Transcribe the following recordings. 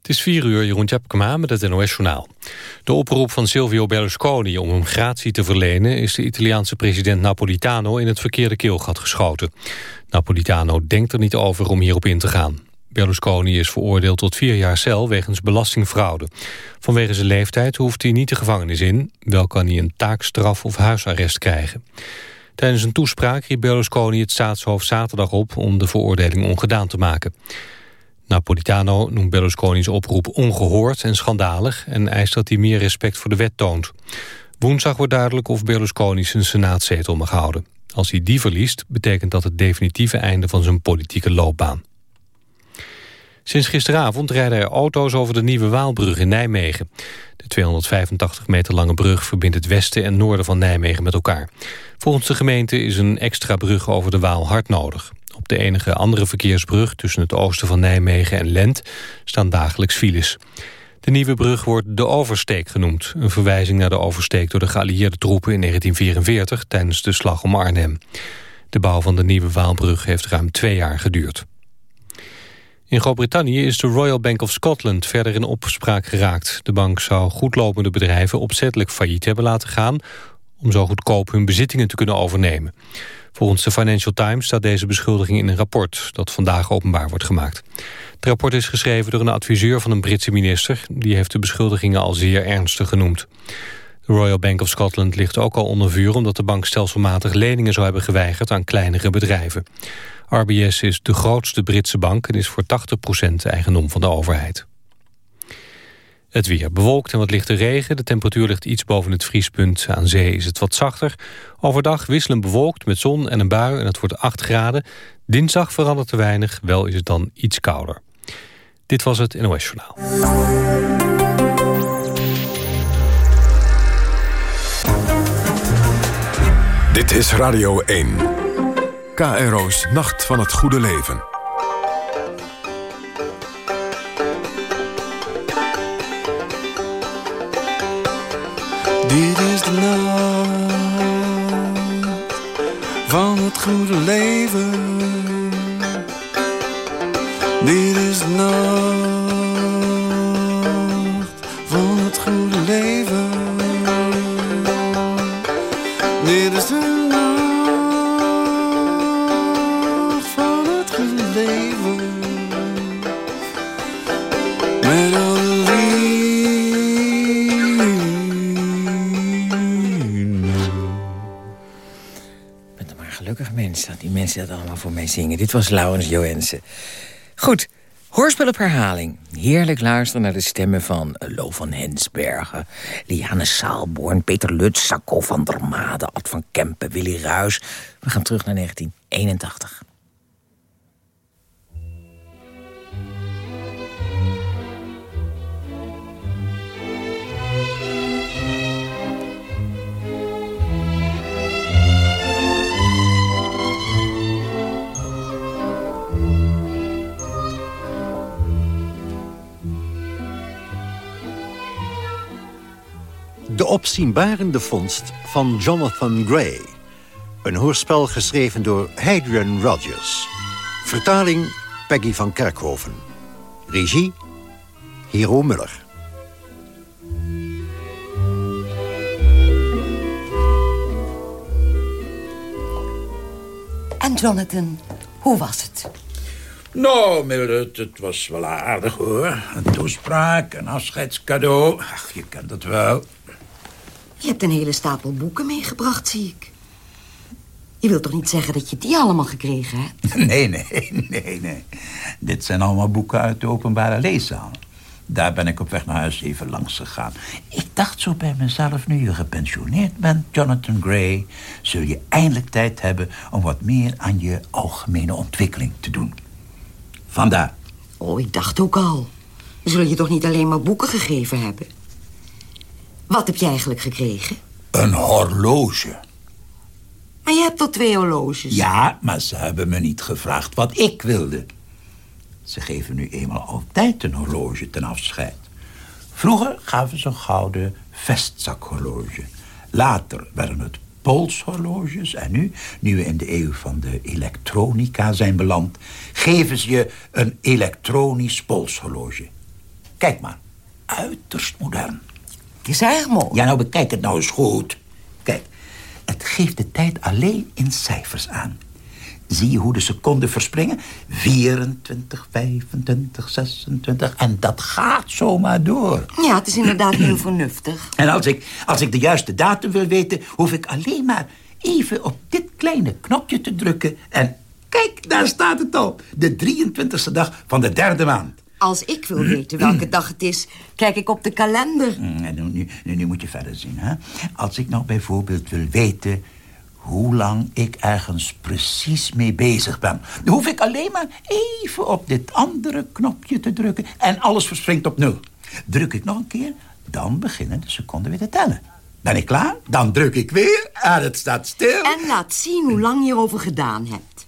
Het is 4 uur, Jeroen Tjepkema met het NOS-journaal. De oproep van Silvio Berlusconi om hem gratie te verlenen... is de Italiaanse president Napolitano in het verkeerde keelgat geschoten. Napolitano denkt er niet over om hierop in te gaan. Berlusconi is veroordeeld tot vier jaar cel wegens belastingfraude. Vanwege zijn leeftijd hoeft hij niet de gevangenis in. Wel kan hij een taakstraf of huisarrest krijgen. Tijdens een toespraak riep Berlusconi het staatshoofd zaterdag op... om de veroordeling ongedaan te maken. Napolitano noemt Berlusconi's oproep ongehoord en schandalig... en eist dat hij meer respect voor de wet toont. Woensdag wordt duidelijk of Berlusconi zijn senaatzetel mag houden. Als hij die verliest, betekent dat het definitieve einde van zijn politieke loopbaan. Sinds gisteravond rijden er auto's over de Nieuwe Waalbrug in Nijmegen. De 285 meter lange brug verbindt het westen en noorden van Nijmegen met elkaar. Volgens de gemeente is een extra brug over de Waal hard nodig. Op de enige andere verkeersbrug tussen het oosten van Nijmegen en Lent staan dagelijks files. De nieuwe brug wordt de Oversteek genoemd. Een verwijzing naar de oversteek door de geallieerde troepen in 1944 tijdens de slag om Arnhem. De bouw van de nieuwe Waalbrug heeft ruim twee jaar geduurd. In Groot-Brittannië is de Royal Bank of Scotland verder in opspraak geraakt. De bank zou goedlopende bedrijven opzettelijk failliet hebben laten gaan... om zo goedkoop hun bezittingen te kunnen overnemen. Volgens de Financial Times staat deze beschuldiging in een rapport... dat vandaag openbaar wordt gemaakt. Het rapport is geschreven door een adviseur van een Britse minister... die heeft de beschuldigingen al zeer ernstig genoemd. De Royal Bank of Scotland ligt ook al onder vuur... omdat de bank stelselmatig leningen zou hebben geweigerd aan kleinere bedrijven. RBS is de grootste Britse bank en is voor 80% eigendom van de overheid. Het weer bewolkt en wat lichte regen. De temperatuur ligt iets boven het vriespunt. Aan zee is het wat zachter. Overdag wisselen bewolkt met zon en een bui en het wordt 8 graden. Dinsdag verandert te weinig, wel is het dan iets kouder. Dit was het NOS Journaal. Dit is Radio 1. KRO's Nacht van het Goede Leven. Dit is de nacht van het goede leven. Dit is de nacht mensen dat allemaal voor mij zingen. Dit was Laurens Joensen. Goed, hoorspel op herhaling. Heerlijk luisteren naar de stemmen van Lo van Hensbergen... Liane Saalborn, Peter Lutz, Sacco van der Made... Ad van Kempen, Willy Ruis. We gaan terug naar 1981. Opzienbarende vondst van Jonathan Gray. Een hoorspel geschreven door Hadrian Rogers. Vertaling Peggy van Kerkhoven. Regie Hero Muller. En Jonathan, hoe was het? Nou, Mildred, het was wel aardig, hoor. Een toespraak, een afscheidscadeau. Ach, je kent het wel. Je hebt een hele stapel boeken meegebracht, zie ik. Je wilt toch niet zeggen dat je die allemaal gekregen hebt? Nee, nee, nee, nee. Dit zijn allemaal boeken uit de openbare leeszaal. Daar ben ik op weg naar huis even langs gegaan. Ik dacht zo bij mezelf, nu je gepensioneerd bent, Jonathan Gray... zul je eindelijk tijd hebben om wat meer aan je algemene ontwikkeling te doen. Vandaar. Oh, ik dacht ook al. Zullen je toch niet alleen maar boeken gegeven hebben? Wat heb je eigenlijk gekregen? Een horloge. Maar je hebt toch twee horloges? Ja, maar ze hebben me niet gevraagd wat ik wilde. Ze geven nu eenmaal altijd een horloge ten afscheid. Vroeger gaven ze een gouden vestzakhorloge. Later werden het polshorloges. En nu, nu we in de eeuw van de elektronica zijn beland... geven ze je een elektronisch polshorloge. Kijk maar, uiterst modern. Is erg mooi. Ja, nou bekijk het nou eens goed. Kijk, het geeft de tijd alleen in cijfers aan. Zie je hoe de seconden verspringen? 24, 25, 26. En dat gaat zomaar door. Ja, het is inderdaad heel vernuftig. En als ik, als ik de juiste datum wil weten... hoef ik alleen maar even op dit kleine knopje te drukken... en kijk, daar staat het al. De 23e dag van de derde maand. Als ik wil weten welke dag het is, kijk ik op de kalender. Mm, nu, nu, nu moet je verder zien, hè. Als ik nou bijvoorbeeld wil weten hoe lang ik ergens precies mee bezig ben... dan hoef ik alleen maar even op dit andere knopje te drukken... en alles verspringt op nul. Druk ik nog een keer, dan beginnen de seconden weer te tellen. Ben ik klaar? Dan druk ik weer en het staat stil. En laat zien hoe lang je erover gedaan hebt.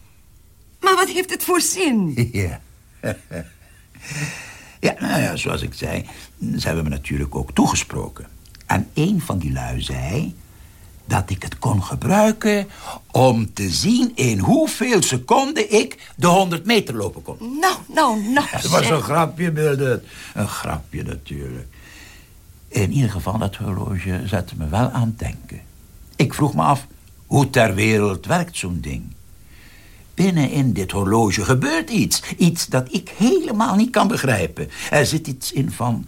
Maar wat heeft het voor zin? Ja. Ja, nou ja, zoals ik zei, ze hebben me natuurlijk ook toegesproken. En een van die lui zei dat ik het kon gebruiken om te zien in hoeveel seconden ik de 100 meter lopen kon. Nou, nou, nou. Het was een grapje, Mildred. Een grapje natuurlijk. In ieder geval, dat horloge zette me wel aan het denken. Ik vroeg me af, hoe ter wereld werkt zo'n ding? Binnen in dit horloge gebeurt iets. Iets dat ik helemaal niet kan begrijpen. Er zit iets in van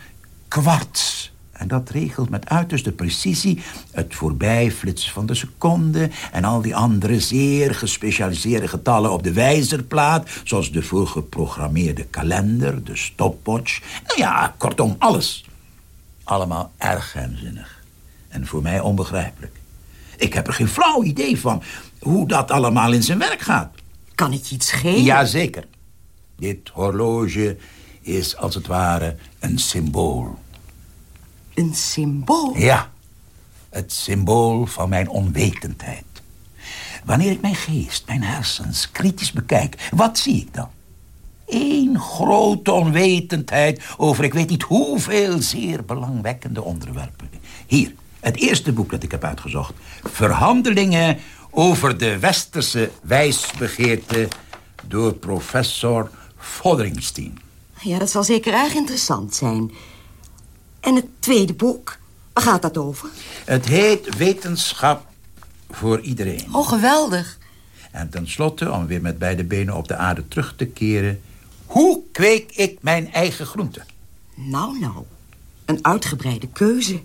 kwarts. En dat regelt met uiterste precisie het voorbijflitsen van de seconde... en al die andere zeer gespecialiseerde getallen op de wijzerplaat... zoals de voorgeprogrammeerde kalender, de stopwatch. Nou ja, kortom, alles. Allemaal erg geheimzinnig. En voor mij onbegrijpelijk. Ik heb er geen flauw idee van hoe dat allemaal in zijn werk gaat. Kan ik je iets geven? Jazeker. Dit horloge is als het ware een symbool. Een symbool? Ja, het symbool van mijn onwetendheid. Wanneer ik mijn geest, mijn hersens kritisch bekijk, wat zie ik dan? Eén grote onwetendheid over ik weet niet hoeveel zeer belangwekkende onderwerpen. Hier, het eerste boek dat ik heb uitgezocht. Verhandelingen over de westerse wijsbegeerte door professor Fotheringstein. Ja, dat zal zeker erg interessant zijn. En het tweede boek? Waar gaat dat over? Het heet Wetenschap voor iedereen. Oh, geweldig. En tenslotte, om weer met beide benen op de aarde terug te keren... hoe kweek ik mijn eigen groenten? Nou, nou. Een uitgebreide keuze.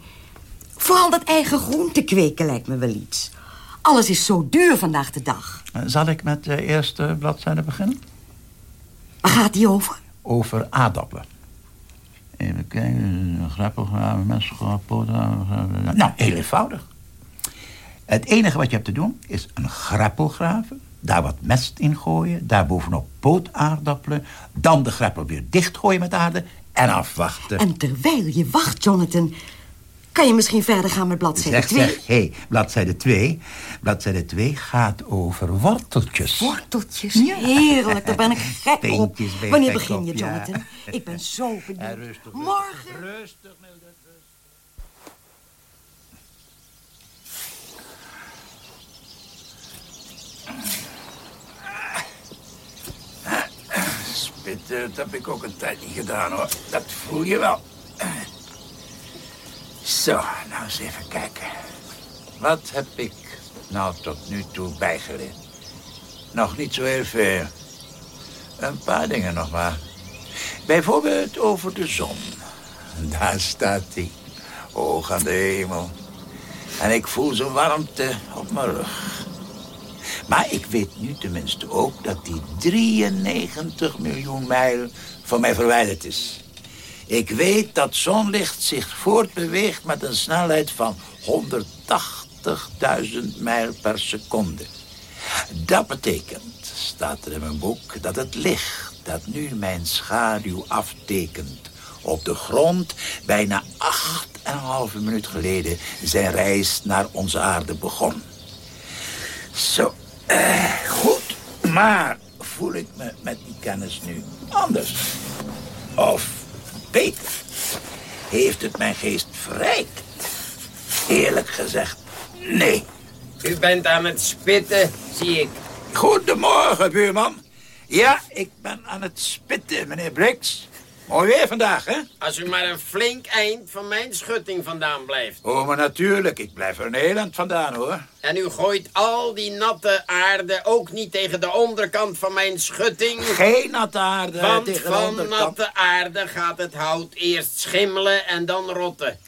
Vooral dat eigen groente kweken lijkt me wel iets. Alles is zo duur vandaag de dag. Eh, Zal ik met de eerste bladzijde beginnen? Waar gaat die over? Over aardappelen. Even kijken, grappelgraven, mesgraven, pootgraven... Nou, heel eenvoudig. Het enige wat je hebt te doen is een greppel graven... daar wat mest in gooien, daar bovenop pootaardappelen... dan de greppel weer dichtgooien met aarde en afwachten. En terwijl je wacht, Jonathan... kan je misschien verder gaan met bladzijde Zeg, 2. zeg, hé, hey, bladzijde 2. Bladzijde 2 gaat over worteltjes. Worteltjes, Ja. heerlijk, daar ben ik gek op. Wanneer begin je, ja. Jonathan? Ik ben zo benieuwd. rustig, rustig. Morgen. Rustig, Mildred, rustig. Spitten, dat heb ik ook een tijd niet gedaan, hoor. Dat voel je wel. Zo, nou eens even kijken. Wat heb ik nou tot nu toe bijgeleerd? Nog niet zo heel veel. Een paar dingen nog maar. Bijvoorbeeld over de zon. Daar staat hij, hoog aan de hemel. En ik voel zijn warmte op mijn rug. Maar ik weet nu tenminste ook dat die 93 miljoen mijl van mij verwijderd is. Ik weet dat zonlicht zich voortbeweegt met een snelheid van 180.000 mijl per seconde. Dat betekent, staat er in mijn boek, dat het licht dat nu mijn schaduw aftekent op de grond bijna acht en een halve minuut geleden zijn reis naar onze aarde begon. Zo, eh, goed, maar voel ik me met die kennis nu anders? Of beter? Heeft het mijn geest verrijkt? Eerlijk gezegd, nee. U bent aan het spitten, zie ik. Goedemorgen, buurman. Ja, ik ben aan het spitten, meneer Briggs. Mooi weer vandaag, hè? Als u maar een flink eind van mijn schutting vandaan blijft. Oh, maar natuurlijk. Ik blijf er een heel eind vandaan, hoor. En u gooit al die natte aarde ook niet tegen de onderkant van mijn schutting. Geen natte aarde Want tegen de van onderkant. natte aarde gaat het hout eerst schimmelen en dan rotten.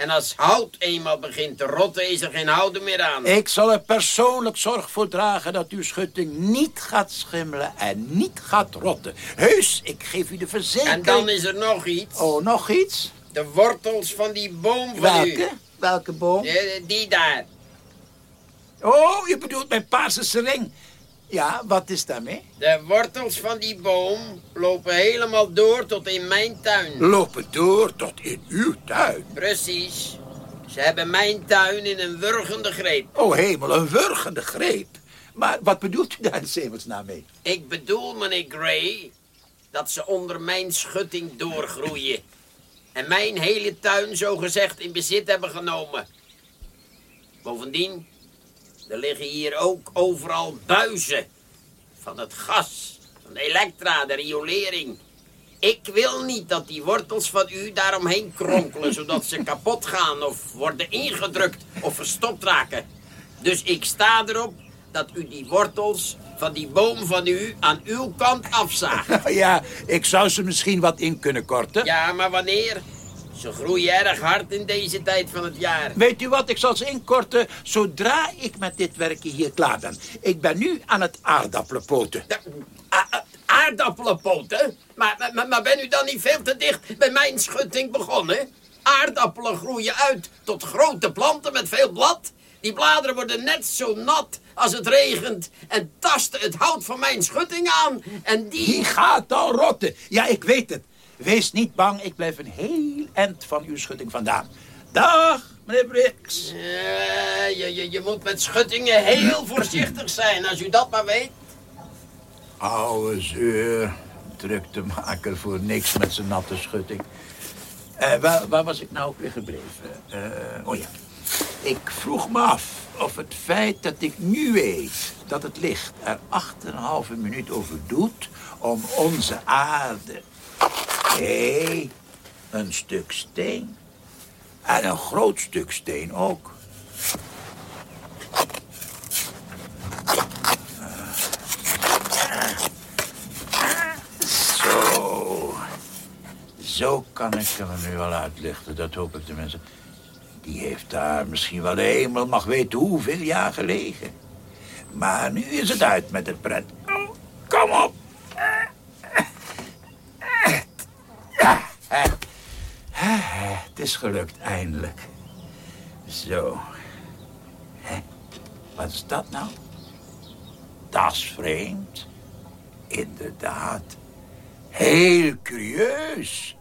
En als hout eenmaal begint te rotten, is er geen houden meer aan. Ik zal er persoonlijk zorg voor dragen dat uw schutting niet gaat schimmelen en niet gaat rotten. Heus, ik geef u de verzekering. En dan is er nog iets. Oh, nog iets? De wortels van die boom van Welke? u. Welke boom? Eh, Die daar. Oh, je bedoelt mijn paarse sering. Ja, wat is daarmee? De wortels van die boom lopen helemaal door tot in mijn tuin. Lopen door tot in uw tuin. Precies. Ze hebben mijn tuin in een wurgende greep. Oh hemel, een wurgende greep. Maar wat bedoelt u daar in zemelsnaam mee? Ik bedoel, meneer Gray, dat ze onder mijn schutting doorgroeien. En mijn hele tuin zogezegd in bezit hebben genomen. Bovendien, er liggen hier ook overal buizen. Van het gas, van de elektra, de riolering. Ik wil niet dat die wortels van u daaromheen kronkelen... zodat ze kapot gaan of worden ingedrukt of verstopt raken. Dus ik sta erop dat u die wortels van die boom van u aan uw kant afzaagt. Ja, ik zou ze misschien wat in kunnen korten. Ja, maar wanneer? Ze groeien erg hard in deze tijd van het jaar. Weet u wat, ik zal ze inkorten zodra ik met dit werkje hier klaar ben. Ik ben nu aan het aardappelenpoten. De- a- a- Aardappelenpoten? Maar, maar, maar ben u dan niet veel te dicht bij mijn schutting begonnen? Aardappelen groeien uit tot grote planten met veel blad. Die bladeren worden net zo nat als het regent en tasten het hout van mijn schutting aan. En die... Die gaat al rotten. Ja, ik weet het. Wees niet bang, ik blijf een heel eind van uw schutting vandaan. Dag, meneer Brix. Eh, je, je, je moet met schuttingen heel voorzichtig zijn, als u dat maar weet. Oude zeur. Druktemaker voor niks met zijn natte schutting. Eh, waar, waar was ik nou ook weer gebleven? Eh, oh ja. Ik vroeg me af of het feit dat ik nu weet dat het licht er 8,5 minuut over doet om onze aarde. Hé, een stuk steen. En een groot stuk steen ook. Zo. Zo kan ik hem nu wel uitlichten, dat hoop ik tenminste. Die heeft daar misschien wel de hemel mag weten hoeveel jaar gelegen. Maar nu is het uit met het pret. Kom op. Ja, hè. Hè, hè, het is gelukt, eindelijk. Zo. Hè? Wat is dat nou? Dat is vreemd. Inderdaad. Heel curieus.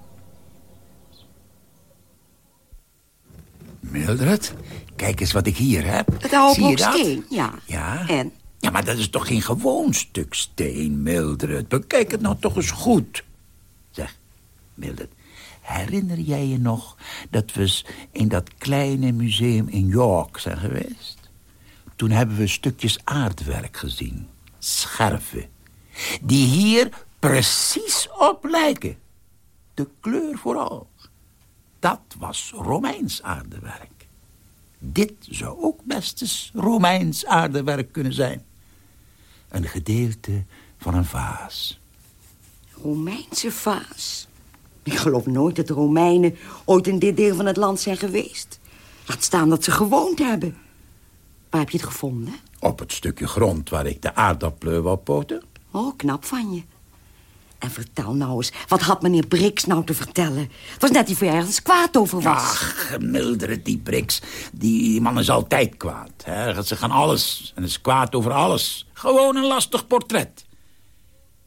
Mildred, kijk eens wat ik hier heb. Het oude Zie je blok dat? steen, ja. Ja? En? Ja, maar dat is toch geen gewoon stuk steen, Mildred? Bekijk het nou toch eens goed. Zeg, Mildred, herinner jij je nog dat we in dat kleine museum in York zijn geweest? Toen hebben we stukjes aardwerk gezien. Scherven. Die hier precies op lijken. De kleur vooral. Dat was Romeins aardewerk. Dit zou ook best eens Romeins aardewerk kunnen zijn. Een gedeelte van een vaas. Romeinse vaas. Ik geloof nooit dat de Romeinen ooit in dit deel van het land zijn geweest. Laat staan dat ze gewoond hebben. Waar heb je het gevonden? Op het stukje grond waar ik de aardappelen wou poten. Oh, knap van je. En vertel nou eens, wat had meneer Brix nou te vertellen? Het was net die voor ergens kwaad over was. Ach, Mildred, die Brix. Die man is altijd kwaad. Hè? Ze gaan alles en is kwaad over alles. Gewoon een lastig portret.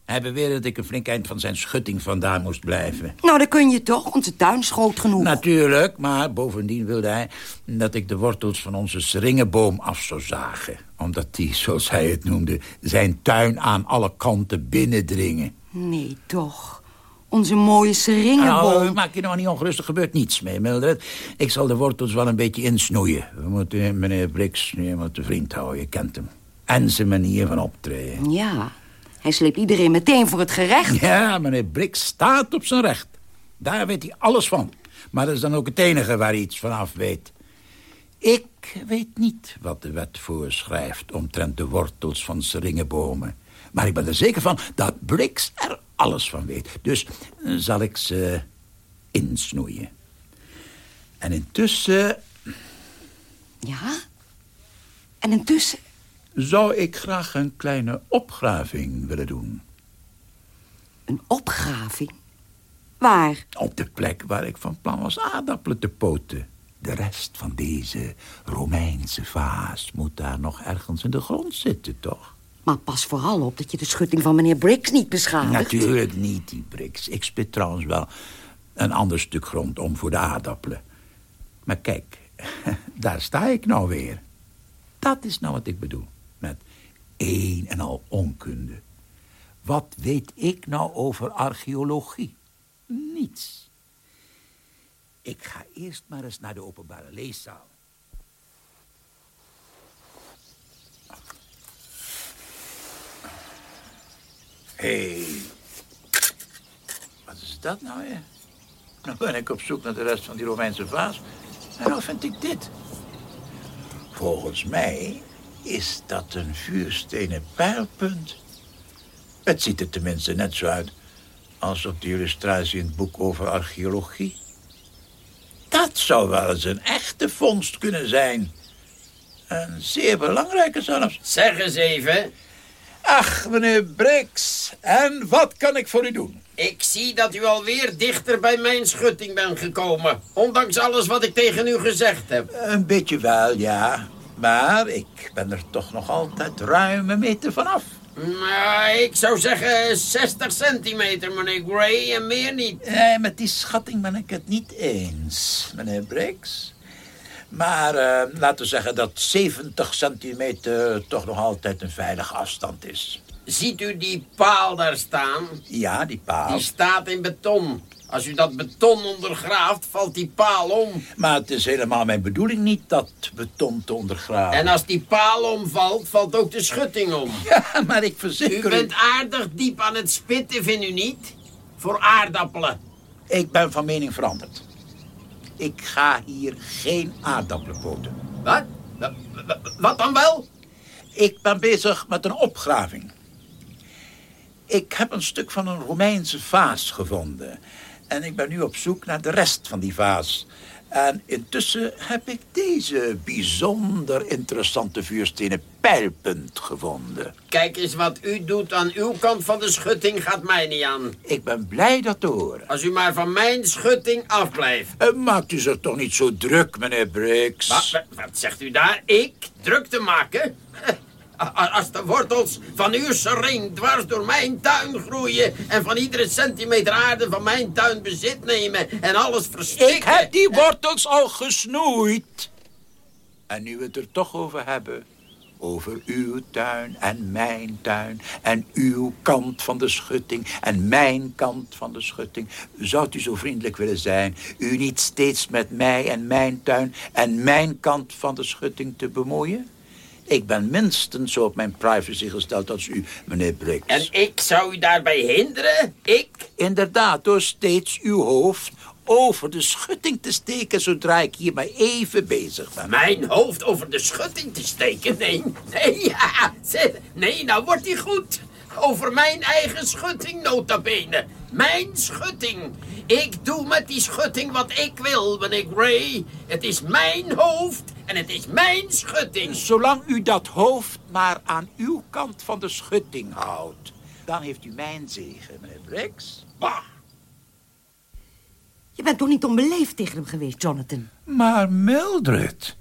Hij beweerde dat ik een flink eind van zijn schutting vandaan moest blijven. Nou, dan kun je toch. Onze tuin is groot genoeg. Natuurlijk, maar bovendien wilde hij dat ik de wortels van onze seringenboom af zou zagen. Omdat die, zoals hij het noemde, zijn tuin aan alle kanten binnendringen. Nee, toch. Onze mooie seringenboom. Nou, maak je nou niet ongerust, er gebeurt niets mee, Mildred. Ik zal de wortels wel een beetje insnoeien. We moeten meneer Brix nu eenmaal te vriend houden, je kent hem. En zijn manier van optreden. Ja, hij sleept iedereen meteen voor het gerecht. Ja, meneer Brix staat op zijn recht. Daar weet hij alles van. Maar dat is dan ook het enige waar hij iets vanaf weet. Ik weet niet wat de wet voorschrijft... omtrent de wortels van seringenbomen. Maar ik ben er zeker van dat Briggs er alles van weet. Dus eh, zal ik ze insnoeien. En intussen Ja? En intussen? Zou ik graag een kleine opgraving willen doen. Een opgraving? Waar? Op de plek waar ik van plan was aardappelen te poten. De rest van deze Romeinse vaas moet daar nog ergens in de grond zitten, toch? Maar pas vooral op dat je de schutting van meneer Briggs niet beschadigt. Natuurlijk niet, die Brix. Ik spit trouwens wel een ander stuk grond om voor de aardappelen. Maar kijk, daar sta ik nou weer. Dat is nou wat ik bedoel. Een en al onkunde. Wat weet ik nou over archeologie? Niets. Ik ga eerst maar eens naar de openbare leeszaal. Hé. Hey. Wat is dat nou weer? Dan ben ik op zoek naar de rest van die Romeinse vaas. En nou vind ik dit. Volgens mij is dat een vuurstenen pijlpunt. Het ziet er tenminste net zo uit als op de illustratie in het boek over archeologie. Dat zou wel eens een echte vondst kunnen zijn. Een zeer belangrijke zelfs. Zeg eens even. Ach, meneer Brix, en wat kan ik voor u doen? Ik zie dat u alweer dichter bij mijn schutting bent gekomen. Ondanks alles wat ik tegen u gezegd heb. Een beetje wel, ja. Maar ik ben er toch nog altijd ruim een meter vanaf. Maar ik zou zeggen 60 centimeter, meneer Gray, en meer niet. Nee, met die schatting ben ik het niet eens, meneer Briggs. Maar eh, laten we zeggen dat 70 centimeter toch nog altijd een veilige afstand is. Ziet u die paal daar staan? Ja, die paal. Die staat in beton. Als u dat beton ondergraaft, valt die paal om. Maar het is helemaal mijn bedoeling niet dat beton te ondergraven. En als die paal omvalt, valt ook de schutting om. Ja, maar ik U verzeker bent aardig diep aan het spitten, vindt u niet? Voor aardappelen. Ik ben van mening veranderd. Ik ga hier geen aardappelen poten. Wat? Wa- wa- Wat dan wel? Ik ben bezig met een opgraving. Ik heb een stuk van een Romeinse vaas gevonden. En ik ben nu op zoek naar de rest van die vaas. En intussen heb ik deze bijzonder interessante vuurstenen pijlpunt gevonden. Kijk eens wat u doet aan uw kant van de schutting gaat mij niet aan. Ik ben blij dat te horen. Als u maar van mijn schutting afblijft. Eh, Maakt u zich toch niet zo druk, meneer Briggs? Wat, wat, wat zegt u daar? Ik? Druk te maken? Als de wortels van uw sering dwars door mijn tuin groeien... en van iedere centimeter aarde van mijn tuin bezit nemen... en alles verstikken... Ik heb die wortels al gesnoeid. En nu we het er toch over hebben... over uw tuin en mijn tuin... en uw kant van de schutting en mijn kant van de schutting... zou u zo vriendelijk willen zijn... u niet steeds met mij en mijn tuin... en mijn kant van de schutting te bemoeien? Ik ben minstens zo op mijn privacy gesteld als u, meneer Briggs. En ik zou u daarbij hinderen? Ik? Inderdaad, door steeds uw hoofd over de schutting te steken... zodra ik hier maar even bezig ben. Mijn hoofd over de schutting te steken? Nee, nee, ja. Nee, nou wordt die goed. Over mijn eigen schutting, nota bene. Mijn schutting. Ik doe met die schutting wat ik wil, meneer Gray. Het is mijn hoofd en het is mijn schutting. Zolang u dat hoofd maar aan uw kant van de schutting houdt... dan heeft u mijn zegen, meneer Briggs. Bah. Je bent toch niet onbeleefd tegen hem geweest, Jonathan? Maar Mildred,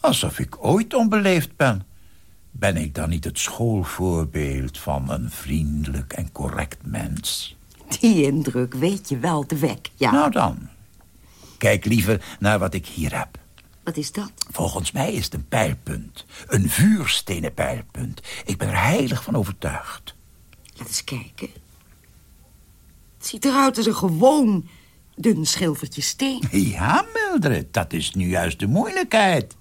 alsof ik ooit onbeleefd ben... ben ik dan niet het schoolvoorbeeld van een vriendelijk en correct mens? Die indruk weet je wel te wek, ja. Nou dan, kijk liever naar wat ik hier heb. Wat is dat? Volgens mij is het een pijlpunt. Een vuurstenen pijlpunt. Ik ben er heilig van overtuigd. Laat eens kijken. Het ziet eruit als een gewoon dun schilfertje steen. Ja, Mildred, dat is nu juist de moeilijkheid.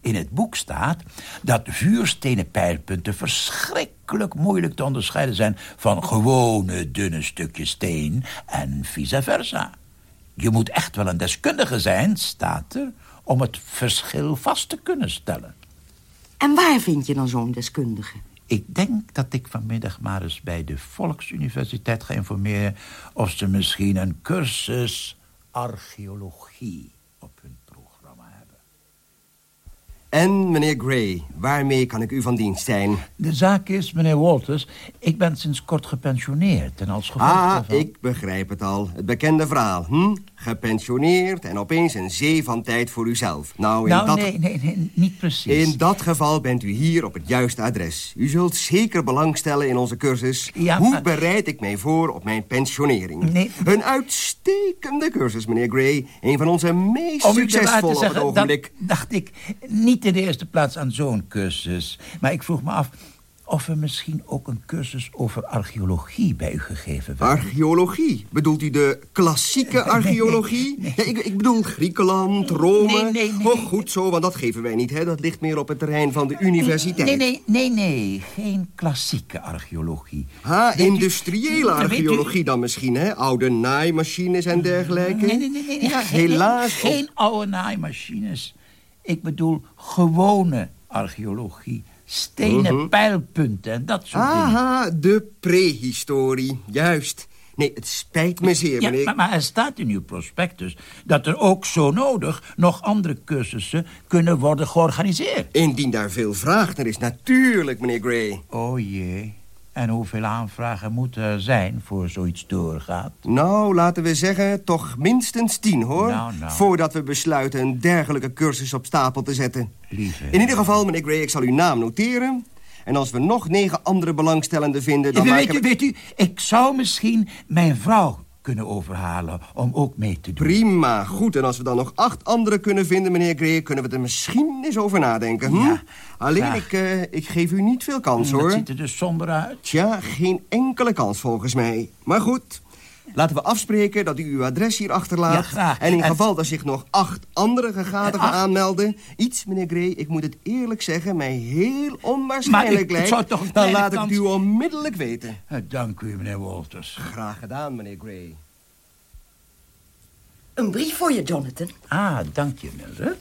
In het boek staat dat vuurstenen pijlpunten verschrikkelijk moeilijk te onderscheiden zijn van gewone dunne stukjes steen en vice versa. Je moet echt wel een deskundige zijn, staat er... om het verschil vast te kunnen stellen. En waar vind je dan zo'n deskundige? Ik denk dat ik vanmiddag maar eens bij de Volksuniversiteit ga informeren... of ze misschien een cursus archeologie op hun programma hebben. En, meneer Gray, waarmee kan ik u van dienst zijn? De zaak is, meneer Walters, ik ben sinds kort gepensioneerd... en als gevolg Ah, daarvan... ik begrijp het al. Het bekende verhaal, hm? Gepensioneerd en opeens een zee van tijd voor uzelf. Nou, in Nou, dat... nee, nee, nee, niet precies. In dat geval bent u hier op het juiste adres. U zult zeker belangstellen in onze cursus. Ja, Hoe maar- bereid ik mij voor op mijn pensionering? Nee. Een uitstekende cursus, meneer Gray. Een van onze meest Om succesvolle te op het ogenblik. dacht ik niet in de eerste plaats aan zo'n cursus. Maar ik vroeg me af of er misschien ook een cursus over archeologie bij u gegeven werd. Archeologie? Bedoelt u de klassieke archeologie? Ja, ik, ik bedoel Griekenland, Rome. Nee, nee, nee. Oh, goed zo, want dat geven wij niet, hè. Dat ligt meer op het terrein van de universiteit. Nee, nee, nee, nee. Geen klassieke archeologie. Ha, industriële archeologie dan misschien, hè? Oude naaimachines en dergelijke. Nee, nee, nee. nee, nee. Ja, Geen- helaas. Geen oude naaimachines. Ik bedoel gewone archeologie. Stenen Mhm. pijlpunten en dat soort dingen. Aha, de prehistorie. Juist. Nee, het spijt me zeer, Ja, meneer. maar, maar er staat in uw prospectus dat er ook zo nodig nog andere cursussen kunnen worden georganiseerd. Indien daar veel vraag naar is, natuurlijk, meneer Gray. Oh jee. En hoeveel aanvragen moeten er zijn voor zoiets doorgaat? Nou, laten we zeggen, toch minstens tien, hoor. Nou, nou. Voordat we besluiten een dergelijke cursus op stapel te zetten. Lieve. In ieder geval, meneer Gray, ik zal uw naam noteren. En als we nog negen andere belangstellenden vinden, dan weet, maken u, we... weet u, ik zou misschien mijn vrouw kunnen overhalen om ook mee te doen. Prima, goed. En als we dan nog acht anderen kunnen vinden, meneer Gray... kunnen we er misschien eens over nadenken, hm? Ja, Alleen, ik, eh, ik geef u niet veel kans, Dat hoor. ziet er dus somber uit. Tja, geen enkele kans volgens mij. Maar goed, laten we afspreken dat u uw adres hier achterlaat. Ja, graag. En in En- geval dat zich nog acht andere gegadigden Acht? aanmelden... iets, meneer Gray, ik moet het eerlijk zeggen, mij heel Maar onwaarschijnlijk ik- het lijkt... zou toch dan laat ik kans- u onmiddellijk weten. Eh, Dank u, meneer Walters. Graag gedaan, meneer Gray. Een brief voor je, Jonathan. Ah, dank je, Mildred.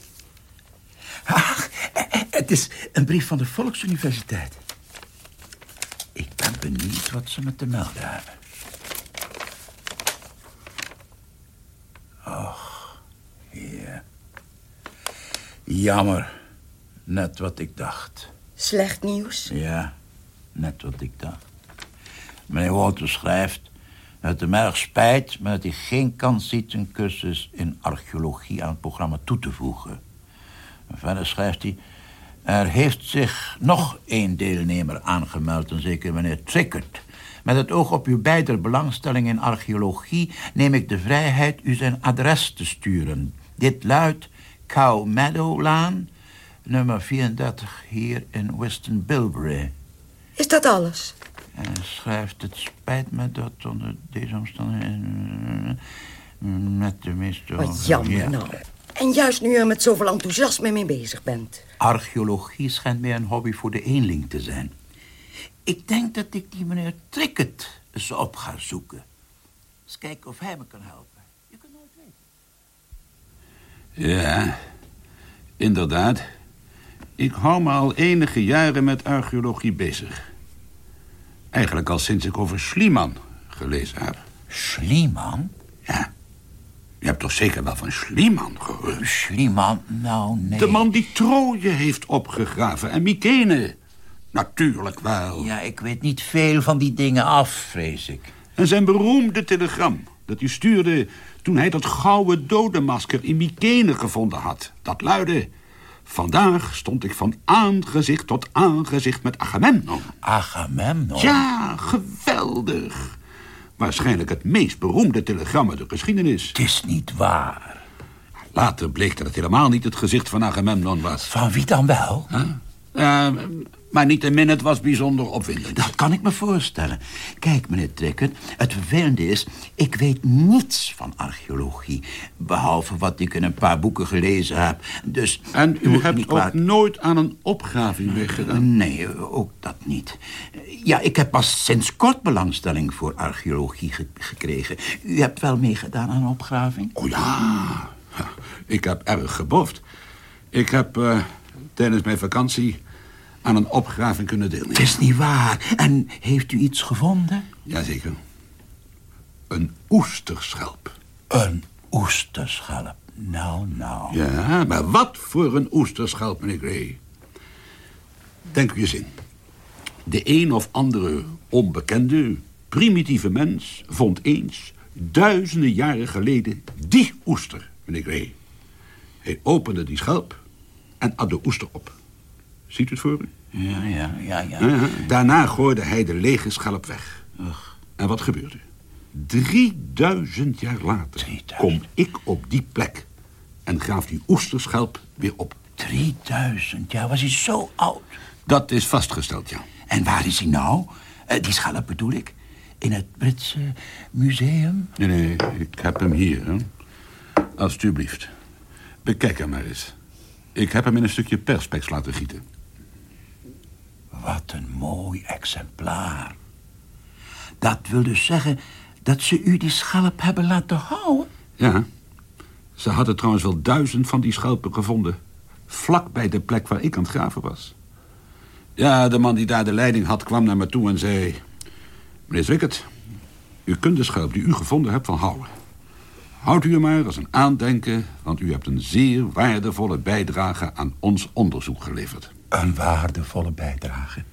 Ach, eh, eh, het is een brief van de Volksuniversiteit. Ik ben benieuwd wat ze me te melden hebben. Jammer. Net wat ik dacht. Slecht nieuws. Ja, net wat ik dacht. Meneer Walters schrijft het hem erg spijt... maar dat hij geen kans ziet een cursus in archeologie aan het programma toe te voegen. En verder schrijft hij... Er heeft zich nog één deelnemer aangemeld, een zeker meneer Trickert. Met het oog op uw beider belangstelling in archeologie... neem ik de vrijheid u zijn adres te sturen. Dit luidt Cow Meadowlaan, nummer 34 hier in Weston Bilbury. Is dat alles? En hij schrijft, het spijt me dat onder deze omstandigheden... met de meeste... Wat jammer Ja. nou. En juist nu je er met zoveel enthousiasme mee bezig bent. Archeologie schijnt meer een hobby voor de eenling te zijn. Ik denk dat ik die meneer Trickett eens op ga zoeken. Eens kijken of hij me kan helpen. Je kunt nooit weten. Ja, inderdaad. Ik hou me al enige jaren met archeologie bezig. Eigenlijk al sinds ik over Schliemann gelezen heb. Schliemann? Ja. Je hebt toch zeker wel van Schliemann gehoord? Schliemann? Nou, nee. De man die Troje heeft opgegraven en Mykene. Natuurlijk wel. Ja, ik weet niet veel van die dingen af, vrees ik. En zijn beroemde telegram dat hij stuurde toen hij dat gouden dodenmasker in Mykene gevonden had. Dat luidde... Vandaag stond ik van aangezicht tot aangezicht met Agamemnon. Agamemnon? Ja, geweldig. Waarschijnlijk het meest beroemde telegram uit de geschiedenis. Het is niet waar. Later bleek dat het helemaal niet het gezicht van Agamemnon was. Van wie dan wel? Huh? Eh, Maar niettemin, het was bijzonder opwindend. Dat kan ik me voorstellen. Kijk, meneer Trickert, het vervelende is... ik weet niets van archeologie. Behalve wat ik in een paar boeken gelezen heb. Dus En u hebt niet ook kwaad- nooit aan een opgraving meegedaan? Nee, ook dat niet. Ja, ik heb pas sinds kort belangstelling voor archeologie ge- gekregen. U hebt wel meegedaan aan een opgraving? Oh ja, Ja, ik heb erg geboft. Ik heb eh, tijdens mijn vakantie aan een opgraving kunnen deelnemen. Het is niet waar. En heeft u iets gevonden? Jazeker. Een oesterschelp. Een oesterschelp. Nou, nou. Ja, maar wat voor een oesterschelp, meneer Gray. Denk u eens in. De een of andere onbekende, primitieve mens... vond eens, duizenden jaren geleden, die oester, meneer Gray. Hij opende die schelp en at de oester op. Ziet u het voor u? Ja, ja, ja, ja. Daarna gooide hij de lege schelp weg. En wat gebeurde? 3000 jaar later kom ik op die plek en graaf die oesterschelp weer op. 3000 jaar, was hij zo oud? Dat is vastgesteld, ja. En waar is hij nou? Eh, die schelp bedoel ik. In het Britse museum? Nee, nee, ik heb hem hier. Hè. Alsjeblieft. Bekijk hem maar eens. Ik heb hem in een stukje perspex laten gieten. Wat een mooi exemplaar. Dat wil dus zeggen dat ze u die schelp hebben laten houden? Ja. Ze hadden trouwens wel duizend van die schelpen gevonden. Vlak bij de plek waar ik aan het graven was. Ja, de man die daar de leiding had kwam naar me toe en zei... Meneer Zwickert, u kunt de schelp die u gevonden hebt van houden. Houdt u hem maar als een aandenken... want u hebt een zeer waardevolle bijdrage aan ons onderzoek geleverd. Een waardevolle bijdrage.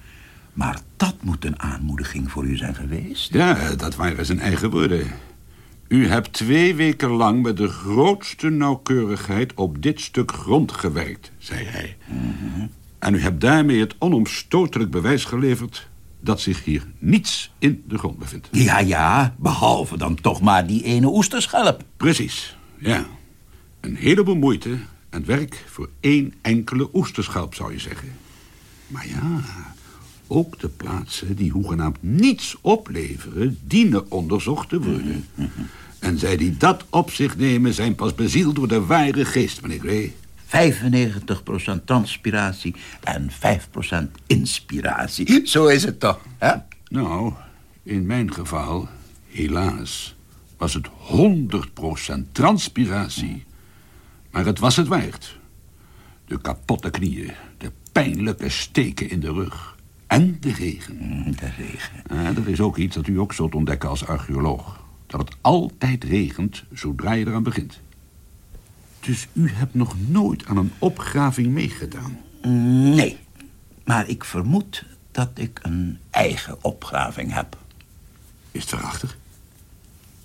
Maar dat moet een aanmoediging voor u zijn geweest. Ja, dat waren zijn eigen woorden. U hebt twee weken lang met de grootste nauwkeurigheid op dit stuk grond gewerkt, zei hij. En u hebt daarmee het onomstotelijk bewijs geleverd dat zich hier niets in de grond bevindt. Ja, ja, behalve dan toch maar die ene oesterschelp. Precies, ja. Een heleboel moeite en werk voor één enkele oesterschelp, zou je zeggen. Maar ja, ook de plaatsen die hoegenaamd niets opleveren... dienen onderzocht te worden. En zij die dat op zich nemen... zijn pas bezield door de ware geest, meneer Gray. 95% transpiratie en 5% inspiratie. Zo is het toch, hè? Nou, in mijn geval, helaas, was het 100% transpiratie. Maar het was het waard. De kapotte knieën, de pijnlijke steken in de rug en de regen. De regen. Dat is ook iets dat u ook zult ontdekken als archeoloog. Dat het altijd regent zodra je eraan begint. Dus u hebt nog nooit aan een opgraving meegedaan? Nee, maar ik vermoed dat ik een eigen opgraving heb. Is het waarachtig?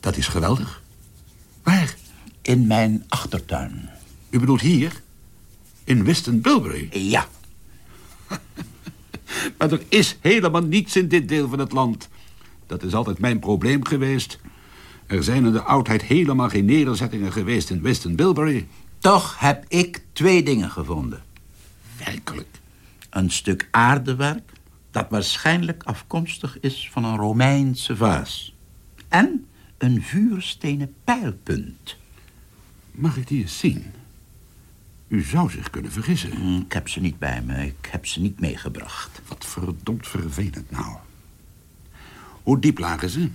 Dat is geweldig. Waar? In mijn achtertuin. U bedoelt hier? In Weston Bilbury? Ja. Maar er is helemaal niets in dit deel van het land. Dat is altijd mijn probleem geweest. Er zijn in de oudheid helemaal geen nederzettingen geweest in Weston Bilbury. Toch heb ik twee dingen gevonden. Werkelijk? Een stuk aardewerk dat waarschijnlijk afkomstig is van een Romeinse vaas. En een vuurstenen pijlpunt. Mag ik die eens zien? U zou zich kunnen vergissen. Hm, Ik heb ze niet bij me, ik heb ze niet meegebracht. Wat verdomd vervelend nou. Hoe diep lagen ze?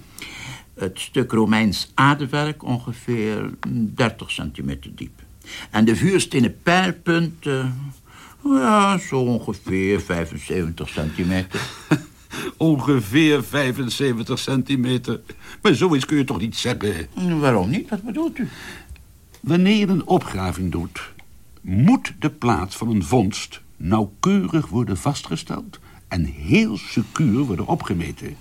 Het stuk Romeins aardewerk ongeveer 30 centimeter diep. En de vuurstenen pijlpunt, eh, ja, zo ongeveer 75 centimeter. Ongeveer 75 centimeter. Maar zoiets kun je toch niet zeggen? Waarom niet? Wat bedoelt u? Wanneer je een opgraving doet... moet de plaats van een vondst nauwkeurig worden vastgesteld... en heel secuur worden opgemeten.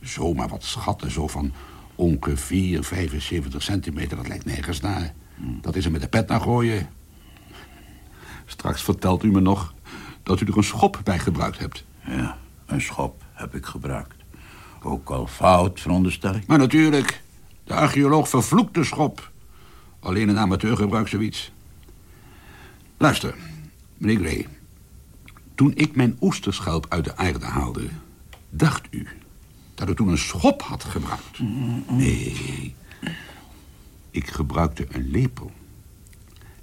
Zomaar wat schatten, zo van ongeveer 75 centimeter... dat lijkt nergens naar. Dat is er met de pet naar gooien. Straks vertelt u me nog dat u er een schop bij gebruikt hebt. Ja, een schop heb ik gebruikt. Ook al fout, veronderstel ik. Maar natuurlijk, de archeoloog vervloekt de schop. Alleen een amateur gebruikt zoiets. Luister, meneer Gray. Toen ik mijn oesterschelp uit de aarde haalde... dacht u dat ik toen een schop had gebruikt. Nee. Ik gebruikte een lepel.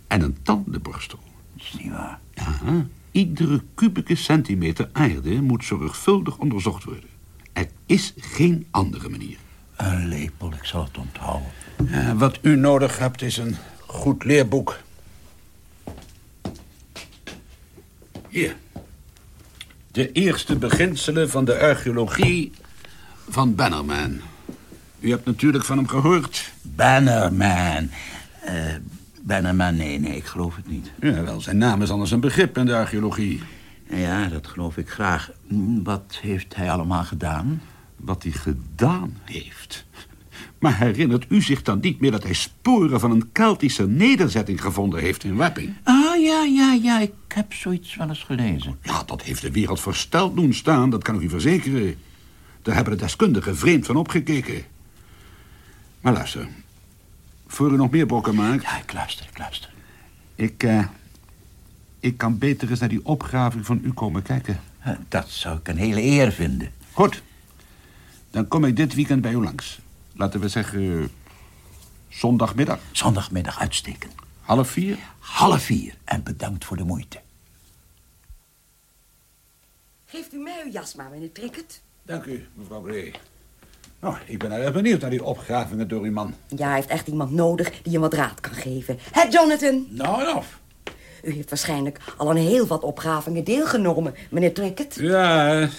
En een tandenborstel. Dat is niet waar. Ja, iedere kubieke centimeter aarde moet zorgvuldig onderzocht worden. Er is geen andere manier. Een lepel, ik zal het onthouden. Ja, wat u nodig hebt is een goed leerboek. Hier. De eerste beginselen van de archeologie van Bannerman. U hebt natuurlijk van hem gehoord. Bannerman. Eh Bannerman, nee, nee, ik geloof het niet. Ja, wel, zijn naam is anders een begrip in de archeologie. Ja, dat geloof ik graag. Hm, Wat heeft hij allemaal gedaan? Wat hij gedaan heeft. Maar herinnert u zich dan niet meer dat hij sporen van een Keltische nederzetting gevonden heeft in Wapping? Ah, ja, ja, ja, ik heb zoiets wel eens gelezen. Ja, dat heeft de wereld versteld doen staan, dat kan ik u verzekeren. Daar hebben de deskundigen vreemd van opgekeken. Maar luister, voor u nog meer brokken maakt... Ja, ik luister, ik luister. Ik, eh, ik kan beter eens naar die opgraving van u komen kijken. Eh, Dat zou ik een hele eer vinden. Goed. Dan kom ik dit weekend bij u langs. Laten we zeggen... zondagmiddag. Zondagmiddag uitstekend. Half vier? Half vier. En bedankt voor de moeite. Geeft u mij uw jas maar, meneer Trickett. Dank u, mevrouw Gray. Nou, ik ben erg benieuwd naar die opgravingen door uw man. Ja, hij heeft echt iemand nodig die hem wat raad kan geven. Hé, Jonathan? Nou, nou. U heeft waarschijnlijk al aan heel wat opgravingen deelgenomen, meneer Trickett. Ja,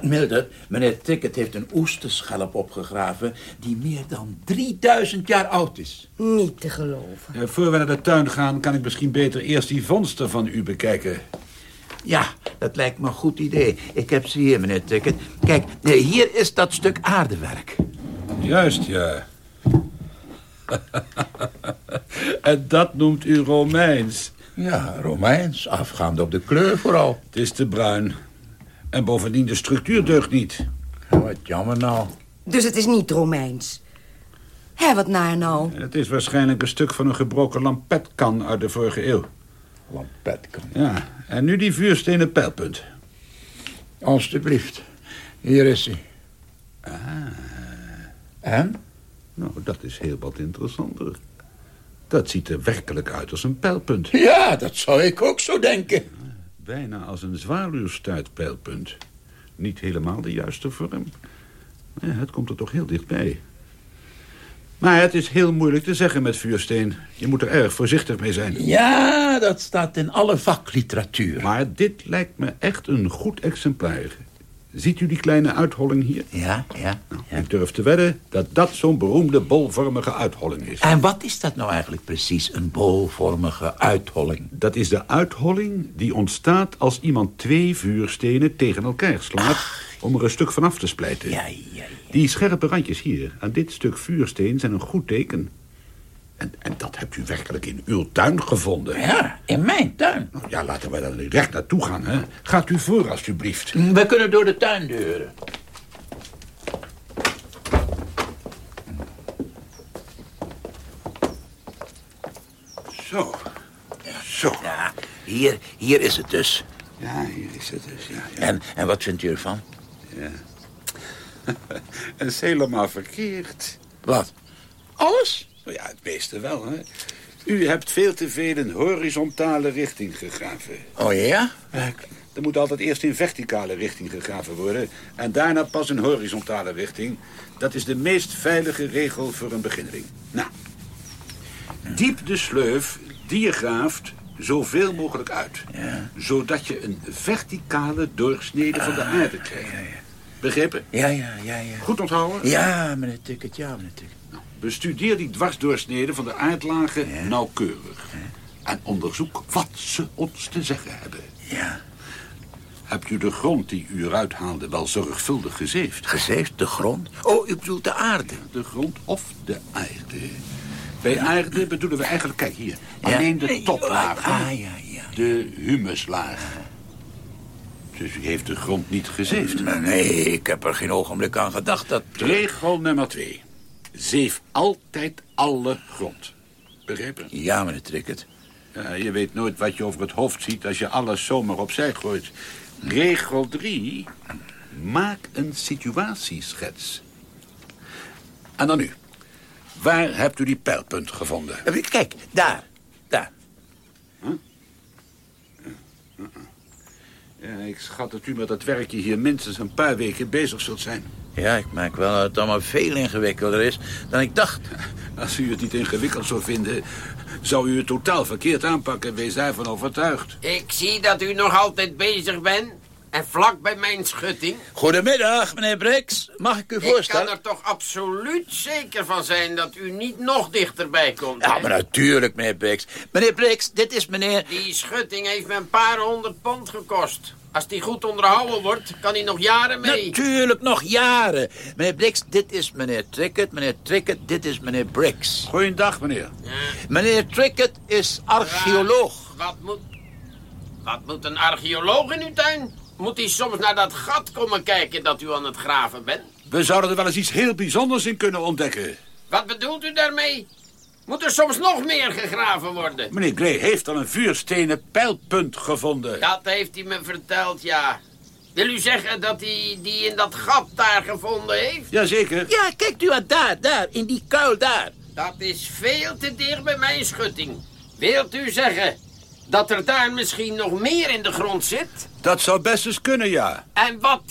Mildred, meneer Ticket heeft een oesterschelp opgegraven... die meer dan 3000 jaar oud is. Niet te geloven. eh, voor we naar de tuin gaan, kan ik misschien beter eerst die vondsten van u bekijken. Ja, dat lijkt me een goed idee. Ik heb ze hier, meneer Ticket. Kijk, hier is dat stuk aardewerk. Juist, ja. en dat noemt u Romeins. Ja, Romeins, afgaande op de kleur vooral. Het is te bruin. En bovendien, de structuur deugt niet. Wat jammer nou. Dus het is niet Romeins. Hé, wat naar nou? Het is waarschijnlijk een stuk van een gebroken lampetkan uit de vorige eeuw. Lampetkan. Ja, en nu die vuurstenen pijlpunt. Alsjeblieft. Hier is hij. Ah. En? Nou, dat is heel wat interessanter. Dat ziet er werkelijk uit als een pijlpunt. Ja, dat zou ik ook zo denken. Bijna als een zwaluwstuitpijlpunt. Niet helemaal de juiste vorm. Maar ja, het komt er toch heel dichtbij. Maar het is heel moeilijk te zeggen met vuursteen. Je moet er erg voorzichtig mee zijn. Ja, dat staat in alle vakliteratuur. Maar dit lijkt me echt een goed exemplaar. Ziet u die kleine uitholling hier? Ja, ja. Nou, ja. Ik durf te wedden dat dat zo'n beroemde bolvormige uitholling is. En wat is dat nou eigenlijk precies, een bolvormige uitholling? Dat is de uitholling die ontstaat als iemand twee vuurstenen tegen elkaar slaat... om er een stuk van af te splijten. Ja, ja, ja. Die scherpe randjes hier aan dit stuk vuursteen zijn een goed teken. En, en dat hebt u werkelijk in uw tuin gevonden. Ja, in mijn tuin. Nou ja, laten we daar recht naartoe gaan, hè. Gaat u voor, alstublieft. We kunnen door de tuindeuren. Zo. Zo. Ja, hier, hier is het dus. Ja, hier is het dus, ja. ja. En, en wat vindt u ervan? ja. Het is helemaal verkeerd. Wat? Alles? Nou ja, het meeste wel, hè. U hebt veel te veel in horizontale richting gegraven. Oh ja? Er moet altijd eerst in verticale richting gegraven worden... en daarna pas in horizontale richting. Dat is de meest veilige regel voor een beginneling. Nou, diep de sleuf die je graaft zoveel mogelijk uit. Zodat je een verticale doorsnede van de aarde krijgt. Begrepen? Ja, ja, ja, ja. Goed onthouden? Ja, meneer Ticket, ja, meneer Ticket. Bestudeer die dwarsdoorsneden van de aardlagen nauwkeurig. En onderzoek wat ze ons te zeggen hebben. Ja. Hebt u de grond die u eruit haalde wel zorgvuldig gezeefd? Gezeefd, de grond? Oh, u bedoelt de aarde? De grond of de aarde. Bij aarde bedoelen we eigenlijk, kijk hier, Ja. alleen de toplaag. Ah, ja, ja. De humuslaag. Dus u heeft de grond niet gezeefd. Nee, ik heb er geen ogenblik aan gedacht dat... Regel nummer twee. Zeef altijd alle grond. Begrepen? Ja, meneer Tricket. Ja, je weet nooit wat je over het hoofd ziet als je alles zomaar opzij gooit. Regel 3. Maak een situatieschets. En dan nu. Waar hebt u die pijlpunt gevonden? Eh, Kijk, daar. Daar. Ja, ik schat dat u met dat werkje hier minstens een paar weken bezig zult zijn. Ja, ik merk wel dat het allemaal veel ingewikkelder is dan ik dacht. Als u het niet ingewikkeld zou vinden, zou u het totaal verkeerd aanpakken. Wees daarvan overtuigd. Ik zie dat u nog altijd bezig bent. En vlak bij mijn schutting. Goedemiddag, meneer Brix. Mag ik u Ik voorstellen? kan er toch absoluut zeker van zijn dat u niet nog dichterbij komt. Ja, hè? maar natuurlijk, meneer Brix. Meneer Brix, dit is meneer... Die schutting heeft me een paar honderd pond gekost. Als die goed onderhouden wordt, kan hij nog jaren mee. Natuurlijk, nog jaren. Meneer Brix, dit is meneer Trickett. Meneer Trickett, dit is meneer Brix. Goeiedag, meneer. Meneer Trickett is archeoloog. Wat moet, wat moet een archeoloog in uw tuin? Moet hij soms naar dat gat komen kijken dat u aan het graven bent? We zouden er wel eens iets heel bijzonders in kunnen ontdekken. Wat bedoelt u daarmee? Moet er soms nog meer gegraven worden? Meneer Gray heeft al een vuurstenen pijlpunt gevonden. Dat heeft hij me verteld, ja. Wil u zeggen dat hij die in dat gat daar gevonden heeft? Jazeker. Ja, kijkt u aan daar, daar, in die kuil daar. Dat is veel te dicht bij mijn schutting. Wilt u zeggen dat er daar misschien nog meer in de grond zit? Dat zou best eens kunnen, ja. En wat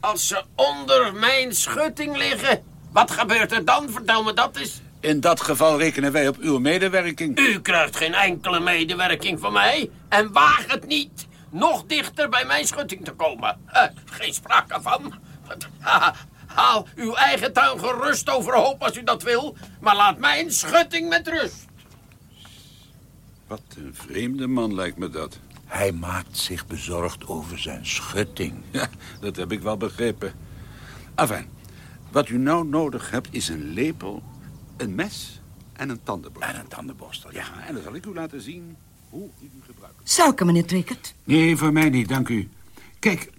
als ze onder mijn schutting liggen? Wat gebeurt er dan? Vertel me dat eens. In dat geval rekenen wij op uw medewerking. U krijgt geen enkele medewerking van mij. En waag het niet nog dichter bij mijn schutting te komen. Eh, geen sprake van. Ha, Haal uw eigen tuin gerust overhoop als u dat wil. Maar laat mijn schutting met rust. Wat een vreemde man lijkt me dat. Hij maakt zich bezorgd over zijn schutting. Ja, dat heb ik wel begrepen. Enfin, wat u nou nodig hebt is een lepel, een mes en een tandenborstel. En een tandenborstel, ja. En dan zal ik u laten zien hoe u die gebruikt. Suiker, meneer Trickert. Nee, voor mij niet, dank u. Kijk,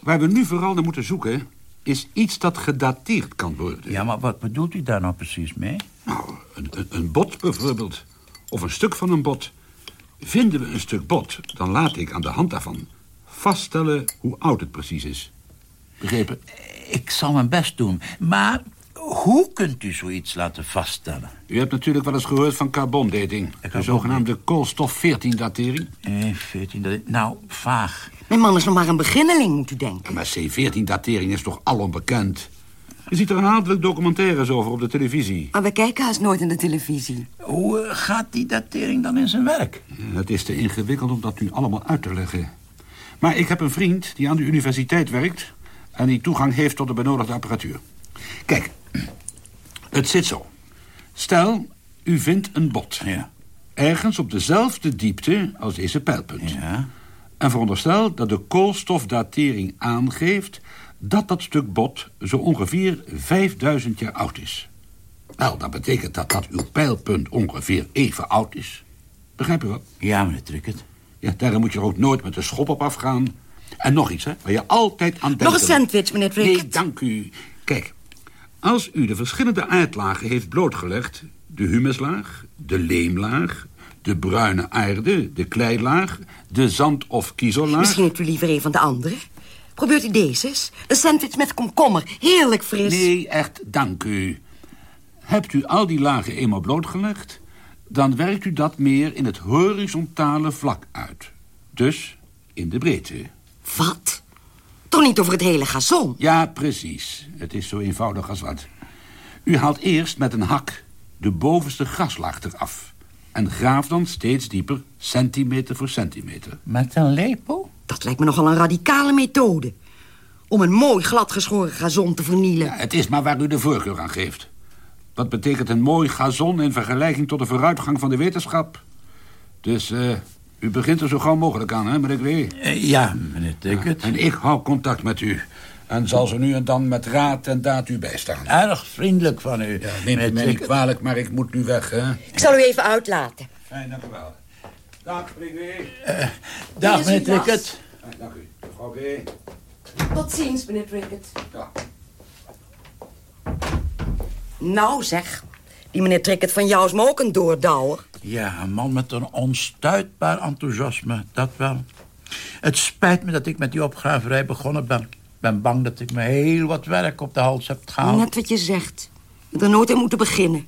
waar we nu vooral naar moeten zoeken... is iets dat gedateerd kan worden. Ja, maar wat bedoelt u daar nou precies mee? Nou, een, een, een bot bijvoorbeeld. Of een stuk van een bot. Vinden we een stuk bot, dan laat ik aan de hand daarvan vaststellen hoe oud het precies is. Begrepen? Ik zal mijn best doen, maar hoe kunt u zoiets laten vaststellen? U hebt natuurlijk wel eens gehoord van carbondating. De zogenaamde koolstof-14-datering. Eh, 14, dat... Nou, vaag. Mijn man is nog maar een beginneling, moet u denken. Maar C14-datering is toch alom bekend? Je ziet er een aantal documentaires over op de televisie. Maar we kijken haast nooit in de televisie. Hoe eh, gaat die datering dan in zijn werk? Het is te ingewikkeld om dat nu allemaal uit te leggen. Maar ik heb een vriend die aan de universiteit werkt... en die toegang heeft tot de benodigde apparatuur. Kijk, het zit zo. Stel, u vindt een bot. Ja. Ergens op dezelfde diepte als deze pijlpunt. Ja. En veronderstel dat de koolstofdatering aangeeft... dat dat stuk bot zo ongeveer 5000 jaar oud is. Wel, dat betekent dat dat uw pijlpunt ongeveer even oud is. Begrijp je wat? Ja, meneer Trickett. Ja, daarom moet je er ook nooit met de schop op afgaan. En nog iets, hè, waar je altijd aan denkt. Nog een sandwich, meneer Trickett. Nee, dank u. Kijk, als u de verschillende aardlagen heeft blootgelegd... de humuslaag, de leemlaag, de bruine aarde, de kleilaag... de zand- of kiezellaag... Misschien heeft u liever een van de andere. Probeert u deze eens. Een sandwich met komkommer. Heerlijk fris. Nee, echt, dank u. Hebt u al die lagen eenmaal blootgelegd... dan werkt u dat meer in het horizontale vlak uit. Dus in de breedte. Wat? Toch niet over het hele gazon? Ja, precies. Het is zo eenvoudig als wat. U haalt eerst met een hak de bovenste graslaag eraf... en graaft dan steeds dieper, centimeter voor centimeter. Met een lepel? Dat lijkt me nogal een radicale methode. Om een mooi gladgeschoren gazon te vernielen. Ja, het is maar waar u de voorkeur aan geeft. Wat betekent een mooi gazon in vergelijking tot de vooruitgang van de wetenschap? Dus eh, u begint er zo gauw mogelijk aan, hè, meneer Gray? Eh, ja, meneer Trickett. En ik hou contact met u. En zal ze nu en dan met raad en daad u bijstaan. Erg vriendelijk van u, Ja, u meneer mij niet kwalijk, maar ik moet nu weg, hè? Ik zal u even uitlaten. Fijn, dank u wel. Dag, meneer Gray. Dag, Hier is meneer. Trickett. Eh, Dank u, mevrouw Gray. Tot ziens, meneer Trickett. Ja. Nou zeg, die meneer Trickett van jou is me ook een doordouwer. Ja, een man met een onstuitbaar enthousiasme, dat wel. Het spijt me dat ik met die opgraverij begonnen ben. Ik ben bang dat ik me heel wat werk op de hals heb gehaald. Net wat je zegt. Er nooit aan moeten beginnen.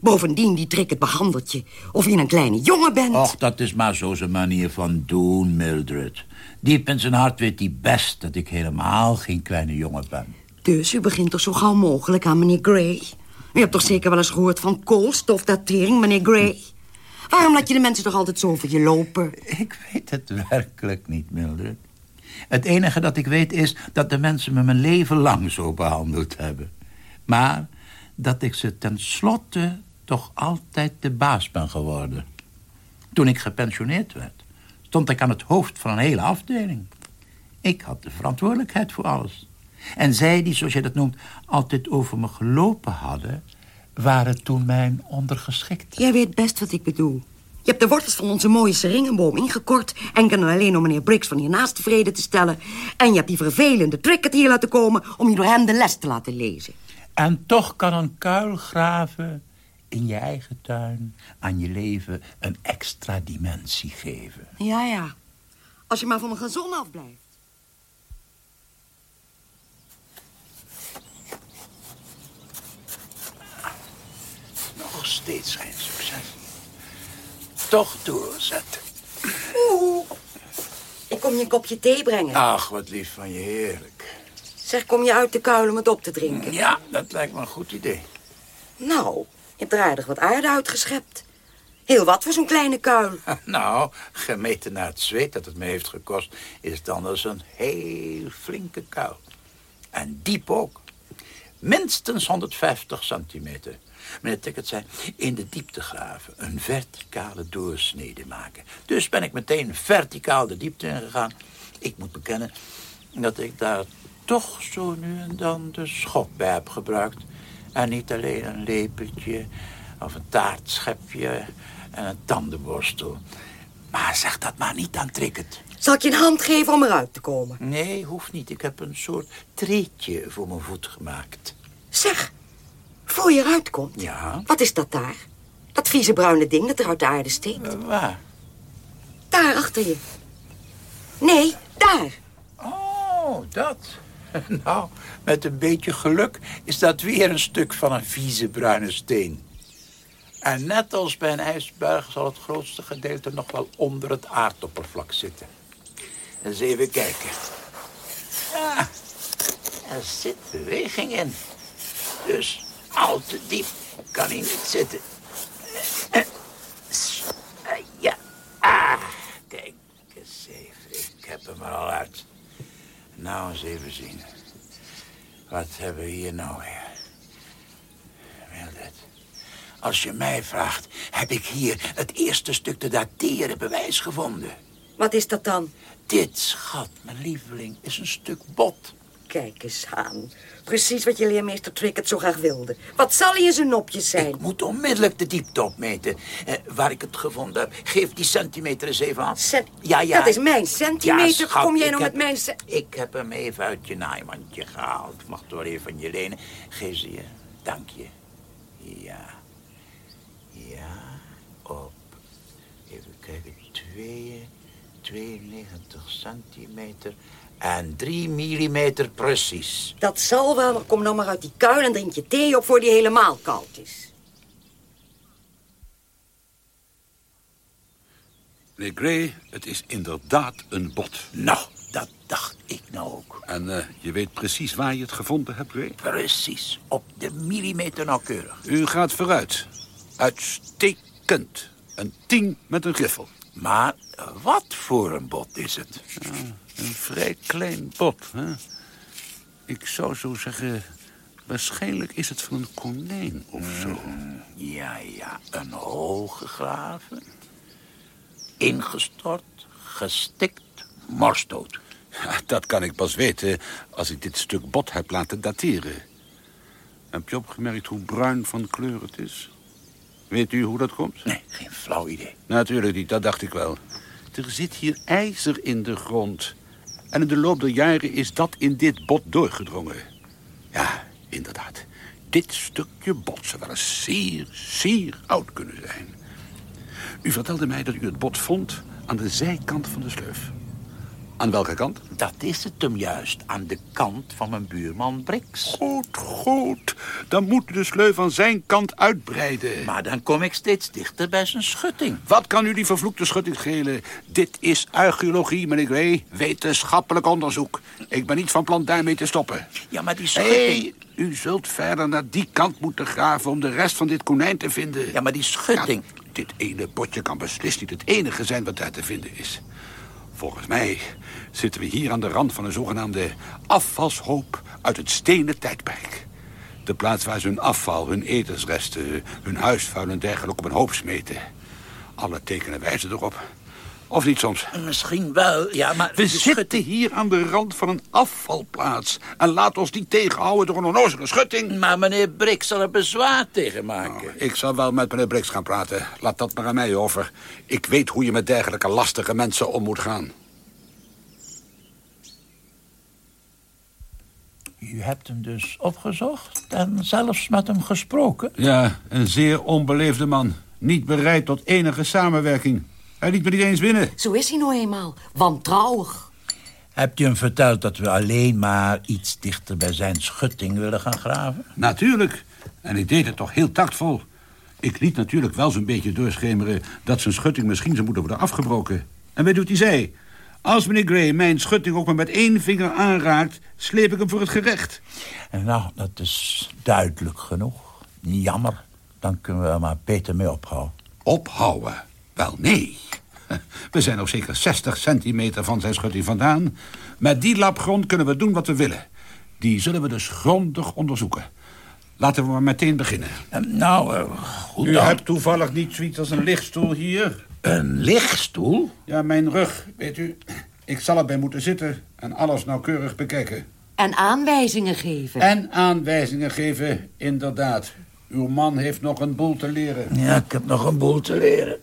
Bovendien, die trick het behandelt je. Of je een kleine jongen bent. Och, dat is maar zo zijn manier van doen, Mildred. Diep in zijn hart weet hij best dat ik helemaal geen kleine jongen ben. Dus u begint toch zo gauw mogelijk aan meneer Gray? U hebt toch zeker wel eens gehoord van koolstofdatering, meneer Gray? Waarom laat je de mensen toch altijd zo over je lopen? Ik weet het werkelijk niet, Mildred. Het enige dat ik weet is dat de mensen me mijn leven lang zo behandeld hebben. Maar dat ik ze tenslotte toch altijd de baas ben geworden. Toen ik gepensioneerd werd, stond ik aan het hoofd van een hele afdeling. Ik had de verantwoordelijkheid voor alles. En zij die, zoals jij dat noemt, altijd over me gelopen hadden... waren toen mijn ondergeschikten. Jij weet best wat ik bedoel. Je hebt de wortels van onze mooie seringenboom ingekort... enkel en alleen om meneer Briggs van hiernaast tevreden te stellen. En je hebt die vervelende Trickett hier laten komen... om je door hem de les te laten lezen. En toch kan een kuil graven in je eigen tuin... aan je leven een extra dimensie geven. Ja, ja. Als je maar van mijn gezon afblijft. Nog steeds geen succes. Toch doorzetten. Oeh. Ik kom je een kopje thee brengen. Ach, wat lief van je, heerlijk. Zeg, kom je uit de kuil om het op te drinken? Ja, dat lijkt me een goed idee. Nou, je hebt er aardig wat aarde uitgeschept. Heel wat voor zo'n kleine kuil. Nou, gemeten naar het zweet dat het me heeft gekost... is het anders een heel flinke kuil. En diep ook. Minstens 150 centimeter. Meneer Tickett zei, in de diepte graven, een verticale doorsnede maken. Dus ben ik meteen verticaal de diepte ingegaan. Ik moet bekennen dat ik daar toch zo nu en dan de schop bij heb gebruikt. En niet alleen een lepeltje of een taartschepje en een tandenborstel. Maar zeg dat maar niet aan Tricket. Zal ik je een hand geven om eruit te komen? Nee, hoeft niet. Ik heb een soort treetje voor mijn voet gemaakt. Zeg, voor je eruit komt. Ja? Wat is dat daar? Dat vieze bruine ding dat er uit de aarde steekt. Uh, waar? Daar achter je. Nee, daar. Oh, dat. Nou, met een beetje geluk is dat weer een stuk van een vieze bruine steen. En net als bij een ijsberg zal het grootste gedeelte nog wel onder het aardoppervlak zitten. Eens even kijken. Ja, er zit beweging in. Dus al te diep kan hij niet zitten. Ja, ah, kijk eens even. Ik heb hem er al uit. Nou, eens even zien. Wat hebben we hier nou weer? Mildred, als je mij vraagt, heb ik hier het eerste stuk te dateren bewijs gevonden. Wat is dat dan? Dit, schat, mijn lieveling, is een stuk bot. Kijk eens aan. Precies wat je leermeester Trickett zo graag wilde. Wat zal hij in zijn nopjes zijn? Ik moet onmiddellijk de diepte opmeten. Eh, waar ik het gevonden heb. Geef die centimeter eens even aan. Cent ja, ja. Dat is mijn centimeter. Ja, schat, Kom jij nou heb- met mijn... Ik heb hem even uit je naaimandje gehaald. Mag het wel even van je lenen. Geef ze je. Dank je. Ja. Ja. Op. Even kijken. Twee, 92 centimeter. En 3 millimeter precies. Dat zal wel, maar kom nou maar uit die kuil en drink je thee op voor die helemaal koud is. Meneer Gray, het is inderdaad een bot. Nou, dat dacht ik nou ook. En eh, je weet precies waar je het gevonden hebt, Gray? Precies. Op de millimeter nauwkeurig. U gaat vooruit. Uitstekend. Een tien met een griffel. Maar wat voor een bot is het? Een vrij klein bot, hè? Ik zou zo zeggen... Waarschijnlijk is het van een konijn of zo. Ja, ja, een hol gegraven. Ingestort, gestikt, morsdood. Ja, dat kan ik pas weten als ik dit stuk bot heb laten dateren. Heb je opgemerkt hoe bruin van kleur het is? Weet u hoe dat komt? Nee, geen flauw idee. Natuurlijk niet, dat dacht ik wel. Er zit hier ijzer in de grond. En in de loop der jaren is dat in dit bot doorgedrongen. Ja, inderdaad. Dit stukje bot zou wel eens zeer, zeer oud kunnen zijn. U vertelde mij dat u het bot vond aan de zijkant van de sleuf. Aan welke kant? Dat is het hem juist, aan de kant van mijn buurman Brix. Goed, goed. Dan moet de sleuf aan zijn kant uitbreiden. Maar dan kom ik steeds dichter bij zijn schutting. Wat kan u die vervloekte schutting schelen? Dit is archeologie, meneer Gray. Wetenschappelijk onderzoek. Ik ben niet van plan daarmee te stoppen. Ja, maar die schutting... Hey, u zult verder naar die kant moeten graven om de rest van dit konijn te vinden. Ja, maar die schutting... Ja, dit ene botje kan beslist niet het enige zijn wat daar te vinden is. Volgens mij zitten we hier aan de rand van een zogenaamde afvalshoop uit het stenen tijdperk. De plaats waar ze hun afval, hun etensresten, hun huisvuil en dergelijke op een hoop smeten. Alle tekenen wijzen erop. Of niet soms? Misschien wel, ja, maar... We zitten hier aan de rand van een afvalplaats. En laat ons niet tegenhouden door een onnozele schutting. Maar meneer Brix zal er bezwaar tegen maken. Nou, ik zal wel met meneer Brix gaan praten. Laat dat maar aan mij over. Ik weet hoe je met dergelijke lastige mensen om moet gaan. U hebt hem dus opgezocht en zelfs met hem gesproken? Ja, een zeer onbeleefde man. Niet bereid tot enige samenwerking. Hij liet me niet eens binnen. Zo is hij nou eenmaal. Wantrouwig. Hebt u hem verteld dat we alleen maar iets dichter bij zijn schutting willen gaan graven? Natuurlijk. En ik deed het toch heel tactvol. Ik liet natuurlijk wel zo'n beetje doorschemeren... dat zijn schutting misschien zou moeten worden afgebroken. En weet u wat hij zei? Als meneer Gray mijn schutting ook maar met één vinger aanraakt... sleep ik hem voor het gerecht. Nou, dat is duidelijk genoeg. Jammer. Dan kunnen we er maar beter mee ophouden. Ophouden? Wel, nee. We zijn nog zeker 60 centimeter van zijn schutting vandaan. Met die lap grond kunnen we doen wat we willen. Die zullen we dus grondig onderzoeken. Laten we maar meteen beginnen. nou, uh, goed U dan. hebt toevallig niet zoiets als een lichtstoel hier. Een lichtstoel? Ja, mijn rug, weet u. Ik zal erbij moeten zitten en alles nauwkeurig bekijken. En aanwijzingen geven. En aanwijzingen geven, inderdaad. Uw man heeft nog een boel te leren. Ja, ik heb nog een boel te leren.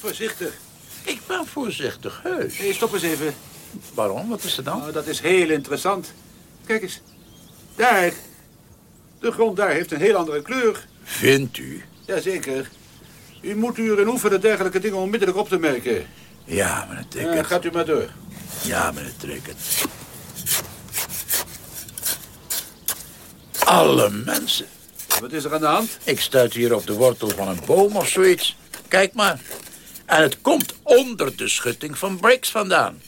Voorzichtig. Ik ben voorzichtig, heus. Hey, stop eens even. Waarom? Wat is er dan? Nou, dat is heel interessant. Kijk eens. Daar. De grond daar heeft een heel andere kleur. Vindt u? Jazeker. U moet u erin oefenen dergelijke dingen onmiddellijk op te merken. Ja, meneer Ticket. Ja, gaat u maar door. Ja, meneer Ticket. Alle mensen. Wat is er aan de hand? Ik stuit hier op de wortel van een boom of zoiets. Kijk maar. En het komt onder de schutting van Briggs vandaan.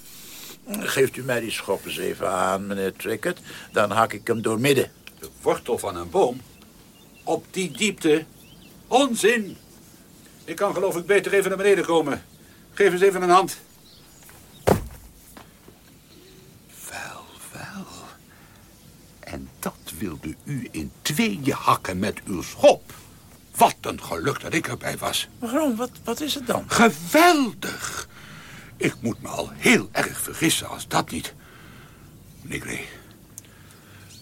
Geeft u mij die schop eens even aan, meneer Trickett. Dan hak ik hem doormidden. De wortel van een boom? Op die diepte? Onzin! Ik kan geloof ik beter even naar beneden komen. Geef eens even een hand. Wel, wel. En dat wilde u in tweeën hakken met uw schop. Wat een geluk dat ik erbij was. Waarom? Wat, wat is het dan? Geweldig! Ik moet me al heel erg vergissen als dat niet. Meneer Gray,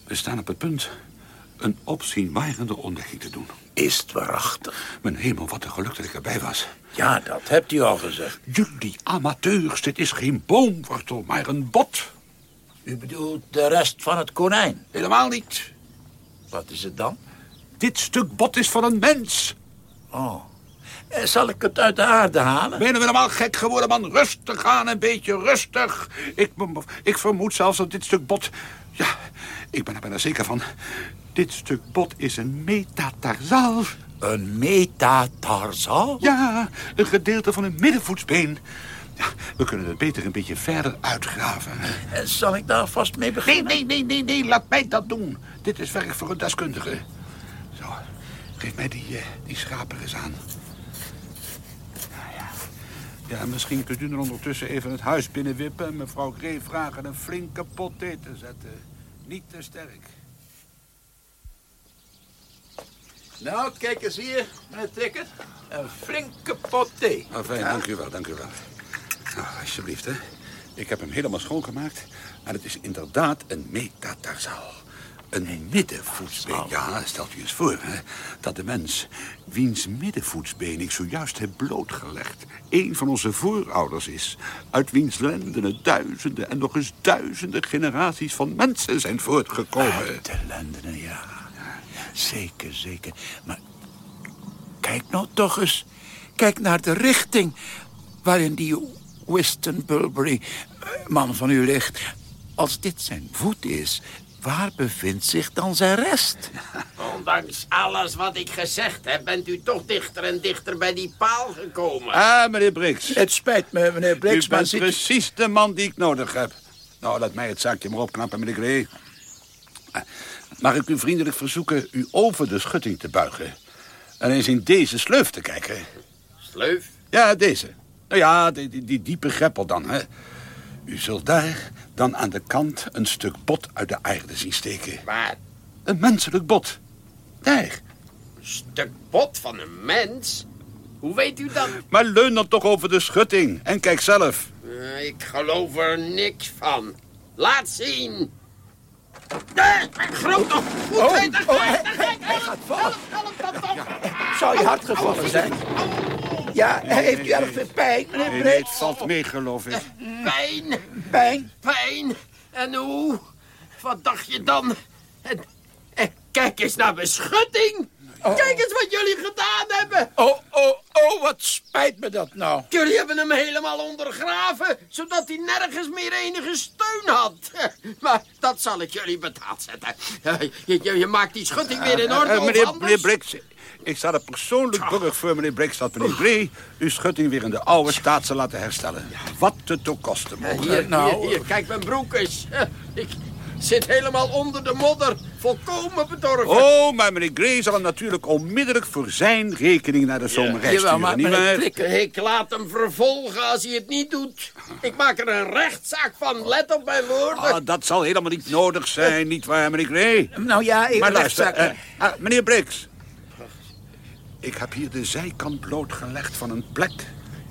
we staan op het punt een opzienbarende ontdekking te doen. Is het waarachtig? Mijn hemel, wat een geluk dat ik erbij was. Ja, dat hebt u al gezegd. Jullie amateurs, dit is geen boomwortel, maar een bot. U bedoelt de rest van het konijn? Helemaal niet. Wat is het dan? Dit stuk bot is van een mens. Oh. Eh, Zal ik het uit de aarde halen? Ben je nou helemaal gek geworden, man? Rustig aan, een beetje rustig. Ik, ik vermoed zelfs dat dit stuk bot... Ja, ik ben er bijna zeker van. Dit stuk bot is een metatarsaal. Een metatarsal? Ja, een gedeelte van een middenvoetsbeen. Ja, we kunnen het beter een beetje verder uitgraven. En zal ik daar vast mee beginnen? Nee, nee, nee, nee, nee, laat mij dat doen. Dit is werk voor een deskundige. Geef mij die, uh, die schaper eens aan. Nou ja. Ja, misschien kunt u er ondertussen even het huis binnenwippen... en mevrouw Gray vragen een flinke pot thee te zetten. Niet te sterk. Nou, kijk eens hier, meneer Ticket. Een flinke pot thee. Ah, fijn, dank u wel, dank u wel. Nou, alsjeblieft, hè. Ik heb hem helemaal schoongemaakt. En het is inderdaad een metatarsaal. Een middenvoetsbeen. Ja, stelt u eens voor, hè, dat de mens, wiens middenvoetsbeen ik zojuist heb blootgelegd, een van onze voorouders is, uit wiens lendenen duizenden en nog eens duizenden generaties van mensen zijn voortgekomen. Uit de lendenen, ja. Zeker, zeker. Maar kijk nou toch eens. Kijk naar de richting waarin die Winston Bulbury, eh, man van u, ligt. Als dit zijn voet is, waar bevindt zich dan zijn rest? Ondanks alles wat ik gezegd heb, bent u toch dichter en dichter bij die paal gekomen. Ah, meneer Briggs. Het spijt me, meneer Briggs, U maar bent precies de man die ik nodig heb. Nou, laat mij het zaakje maar opknappen, meneer Gray. Mag ik u vriendelijk verzoeken u over de schutting te buigen... en eens in deze sleuf te kijken? Sleuf? Ja, deze. Nou ja, die, die, die diepe greppel dan, hè. U zult daar dan aan de kant een stuk bot uit de aarde zien steken. Waar? Een menselijk bot. Daar. Een stuk bot van een mens? Hoe weet u dat? Maar leun dan toch over de schutting en kijk zelf. Eh, Ik geloof er niks van. Laat zien. Nee, groot nog. Goed, Oh, oh, hij- kijk, hij help, gaat vallen. help, help, help, help. Zou je hard gevallen zijn? Ja, heeft u erg veel pijn, meneer Nee, nee, het valt mee, geloof ik. Pijn, Pijn? pijn. En hoe? Wat dacht je dan? En, en kijk eens naar mijn schutting. Kijk eens wat jullie gedaan hebben. Oh, oh, oh, wat spijt me dat nou. Jullie hebben hem helemaal ondergraven, zodat hij nergens meer enige steun had. Maar dat zal ik jullie betaald zetten. Je, je, je maakt die schutting weer in orde, Eh, meneer, anders? meneer Briggs, ik sta er persoonlijk burg voor, meneer Briggs... dat meneer Gray uw schutting weer in de oude staat zal laten herstellen. Wat het ook kosten mogen. Hier, nou, hier, hier, kijk mijn broek eens. Ik zit helemaal onder de modder, volkomen bedorven. Oh, maar meneer Gray zal hem natuurlijk onmiddellijk voor zijn rekening naar de zomerreis Jawel, sturen, maar Prikken- Ik laat hem vervolgen als hij het niet doet. Ik maak er een rechtszaak van, let op mijn woorden. Ah, dat zal helemaal niet nodig zijn, nietwaar, meneer Gray? Nou ja, even Maar luister, rechtszaak. eh, ah, meneer Briggs. Ik heb hier de zijkant blootgelegd van een plek...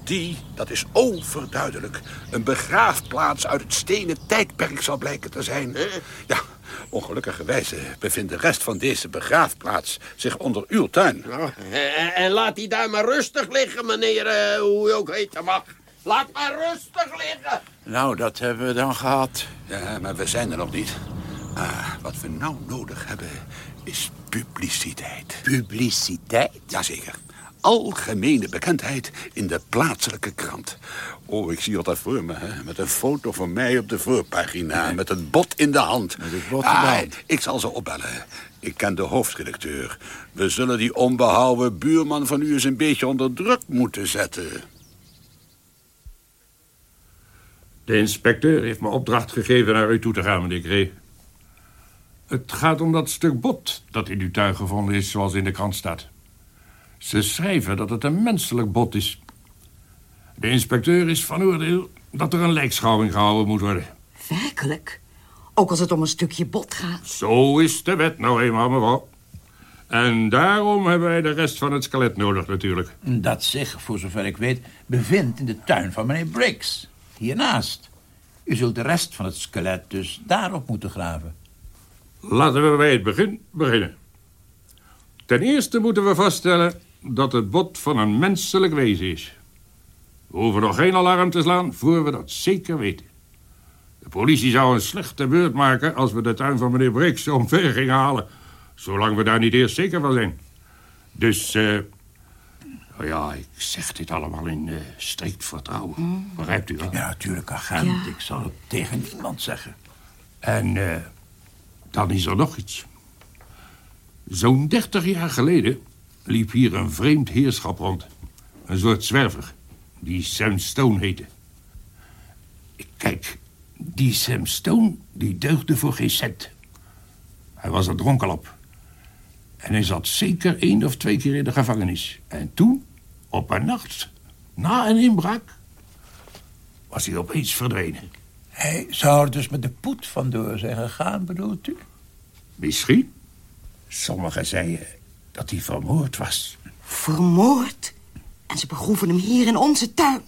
die, dat is overduidelijk... een begraafplaats uit het stenen tijdperk zal blijken te zijn. Ja, ongelukkigerwijze bevindt de rest van deze begraafplaats... zich onder uw tuin. Nou, en, en laat hij daar maar rustig liggen, meneer, eh, hoe je ook heten mag. Laat maar rustig liggen. Nou, dat hebben we dan gehad. Ja, maar we zijn er nog niet. Ah, wat we nou nodig hebben is publiciteit. Publiciteit? Jazeker. Algemene bekendheid in de plaatselijke krant. Oh, ik zie dat voor me, hè? Met een foto van mij op de voorpagina. Met het bot in de hand. Met het bot in de Ah, hand. Ik zal ze opbellen. Ik ken de hoofdredacteur. We zullen die onbehouden buurman van u eens een beetje onder druk moeten zetten. De inspecteur heeft me opdracht gegeven naar u toe te gaan, meneer Gray. Het gaat om dat stuk bot dat in uw tuin gevonden is, zoals in de krant staat. Ze schrijven dat het een menselijk bot is. De inspecteur is van oordeel dat er een lijkschouwing gehouden moet worden. Werkelijk? Ook als het om een stukje bot gaat. Zo is de wet nou eenmaal, mevrouw. En daarom hebben wij de rest van het skelet nodig, natuurlijk. Dat zich, voor zover ik weet, bevindt in de tuin van meneer Briggs. Hiernaast. U zult de rest van het skelet dus daarop moeten graven. Laten we bij het begin beginnen. Ten eerste moeten we vaststellen dat het bot van een menselijk wezen is. We hoeven nog geen alarm te slaan voor we dat zeker weten. De politie zou een slechte beurt maken als we de tuin van meneer Briggs omver gingen halen. Zolang we daar niet eerst zeker van zijn. Dus, eh. nou ja, ik zeg dit allemaal in eh, strikt vertrouwen. Begrijpt u wel? Ja, natuurlijk, agent. Ik zal het tegen niemand zeggen. En eh, dan is er nog iets. Zo'n dertig jaar geleden liep hier een vreemd heerschap rond. Een soort zwerver, die Sam Stone heette. Kijk, die Sam Stone, die deugde voor geen cent. Hij was een dronkelap. En hij zat zeker één of twee keer in de gevangenis. En toen, op een nacht, na een inbraak, was hij opeens verdwenen. Hij zou er dus met de poet vandoor zijn gegaan, bedoelt u? Misschien. Sommigen zeiden dat hij vermoord was. Vermoord? En ze begroeven hem hier in onze tuin.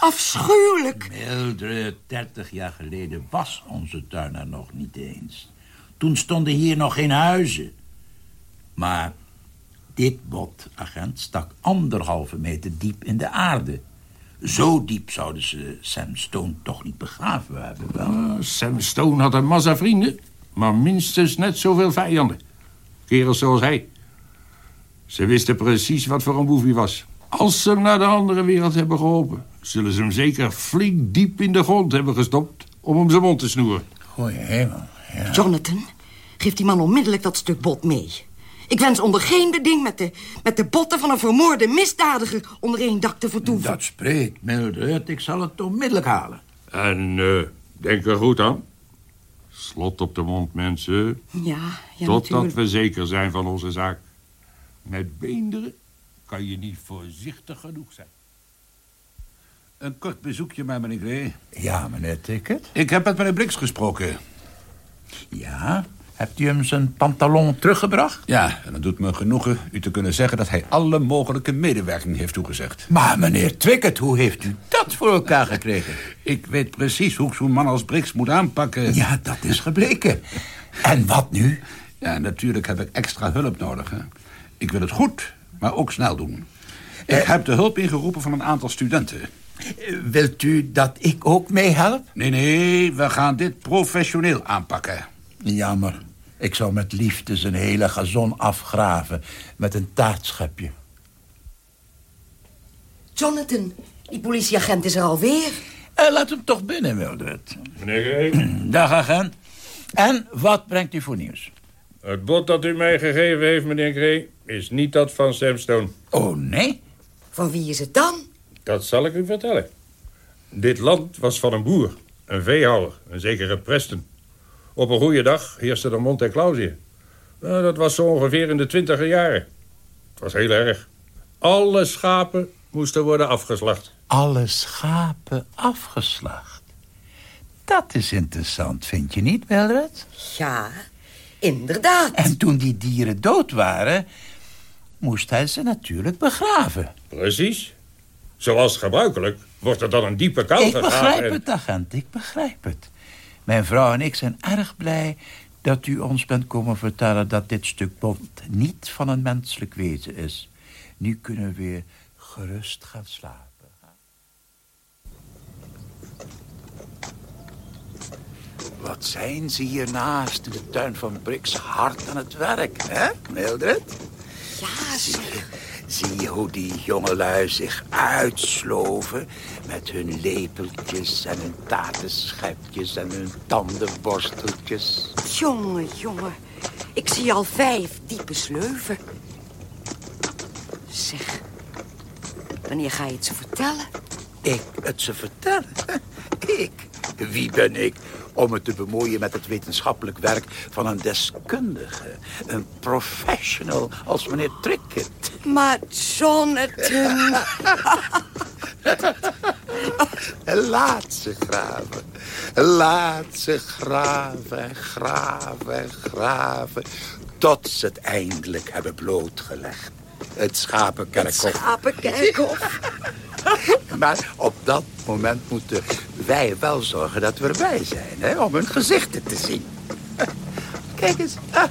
Afschuwelijk. Mildred, 30 jaar geleden was onze tuin er nog niet eens. Toen stonden hier nog geen huizen. Maar dit bot, agent, stak anderhalve meter diep in de aarde. Zo diep zouden ze Sam Stone toch niet begraven hebben, wel? Sam Stone had een massa vrienden, maar minstens net zoveel vijanden. Kerels zoals hij. Ze wisten precies wat voor een boef hij was. Als ze hem naar de andere wereld hebben geholpen... zullen ze hem zeker flink diep in de grond hebben gestopt... om hem zijn mond te snoeren. Goeie hemel. Ja. Jonathan, geef die man onmiddellijk dat stuk bot mee. Ik wens onder geen beding met de, met de botten van een vermoorde misdadiger onder één dak te vertoeven. Dat spreekt, Mildred. Ik zal het onmiddellijk halen. En eh, denk er goed aan. Slot op de mond, mensen. Ja, ja Totdat natuurlijk. we zeker zijn van onze zaak. Met beenderen kan je niet voorzichtig genoeg zijn. Een kort bezoekje bij meneer Gray. Ja, meneer Ticket. Ik heb met meneer Brix gesproken. Ja? Hebt u hem zijn pantalon teruggebracht? Ja, en het doet me genoegen u te kunnen zeggen... dat hij alle mogelijke medewerking heeft toegezegd. Maar meneer Twicket, hoe heeft u dat voor elkaar gekregen? Ik weet precies hoe ik zo'n man als Brix moet aanpakken. Ja, dat is gebleken. En wat nu? Ja, natuurlijk heb ik extra hulp nodig. Hè. Ik wil het goed, maar ook snel doen. Ik heb de hulp ingeroepen van een aantal studenten. Eh, Wilt u dat ik ook meehelp? Nee, nee, we gaan dit professioneel aanpakken. Jammer. Ik zou met liefde zijn hele gazon afgraven met een taartschepje. Jonathan, die politieagent is er alweer. Eh, laat hem toch binnen, Mildred. Meneer Gray, Dag, agent. En wat brengt u voor nieuws? Het bod dat u mij gegeven heeft, meneer Gray... is niet dat van Sam Stone. Oh, nee? Van wie is het dan? Dat zal ik u vertellen. Dit land was van een boer, een veehouwer, een zekere Preston. Op een goede dag heerste er Monte Clausië. Nou, dat was zo ongeveer in de twintiger jaren. Het was heel erg. Alle schapen moesten worden afgeslacht. Alle schapen afgeslacht. Dat is interessant, vind je niet, Mildred? Ja, inderdaad. En toen die dieren dood waren, moest hij ze natuurlijk begraven. Precies. Zoals gebruikelijk wordt er dan een diepe kuil Ik gegraven begrijp en- het, agent, ik begrijp het. Mijn vrouw en ik zijn erg blij dat u ons bent komen vertellen... dat dit stuk bont niet van een menselijk wezen is. Nu kunnen we weer gerust gaan slapen. Wat zijn ze hiernaast in de tuin van Brix hard aan het werk, hè, Mildred? Ja, Zie je, zie je hoe die jongelui zich uitsloven... met hun lepeltjes en hun taartenschepjes en hun tandenborsteltjes. jongen, jongen. Ik zie al vijf diepe sleuven. Zeg, wanneer ga je het ze vertellen? Ik het ze vertellen? Ik? Wie ben ik om me te bemoeien met het wetenschappelijk werk van een deskundige? Een professional als meneer Trickett. Maar Jonathan... Laat ze graven. Laat ze graven en graven en graven... tot ze het eindelijk hebben blootgelegd. Het schapenkerkhof. Schapenkerkhof. Maar op dat moment moeten wij wel zorgen dat we erbij zijn, hè, om hun gezichten te zien. Kijk eens, ah,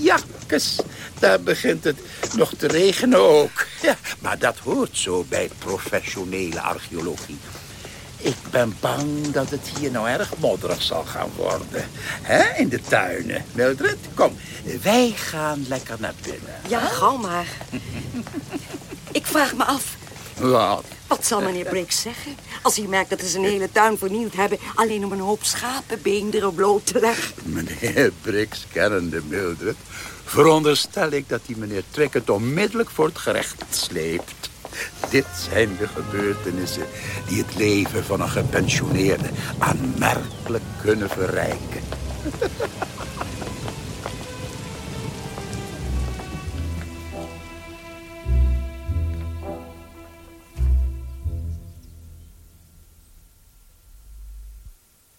jakkes, daar begint het nog te regenen ook. Ja, maar dat hoort zo bij professionele archeologie. Ik ben bang dat het hier nou erg modderig zal gaan worden. hè, in de tuinen. Mildred, kom, wij gaan lekker naar binnen. Ja, gauw maar. Ik vraag me af, Wat? wat zal meneer Briggs zeggen... als hij merkt dat ze zijn hele tuin vernieuwd hebben... alleen om een hoop schapenbeenderen bloot te leggen? Meneer Brix, kennende Mildred... veronderstel ik dat die meneer Trickett onmiddellijk voor het gerecht sleept. Dit zijn de gebeurtenissen die het leven van een gepensioneerde aanmerkelijk kunnen verrijken.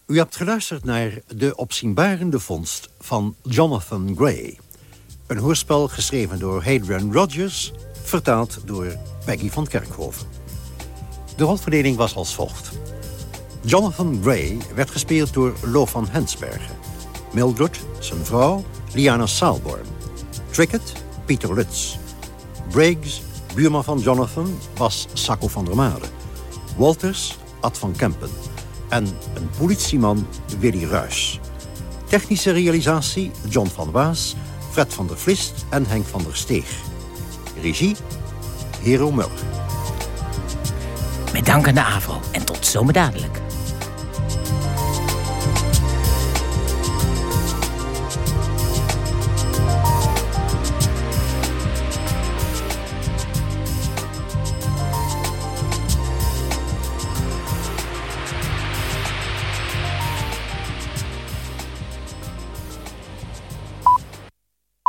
U hebt geluisterd naar De opzienbarende vondst van Jonathan Gray. Een hoorspel geschreven door Hadrian Rogers, vertaald door Peggy van Kerkhoven. De rolverdeling was als volgt. Jonathan Gray werd gespeeld door Lo van Hensbergen. Mildred, zijn vrouw, Liana Saalborn. Trickett, Pieter Lutz. Briggs, buurman van Jonathan, was Sacco van der Made. Walters, Ad van Kempen. En een politieman, Willy Ruys. Technische realisatie, John van Waas. Fred van der Vlist en Henk van der Steeg. Regie, Hero Muller. Met dank aan de AVRO en tot zomer dadelijk.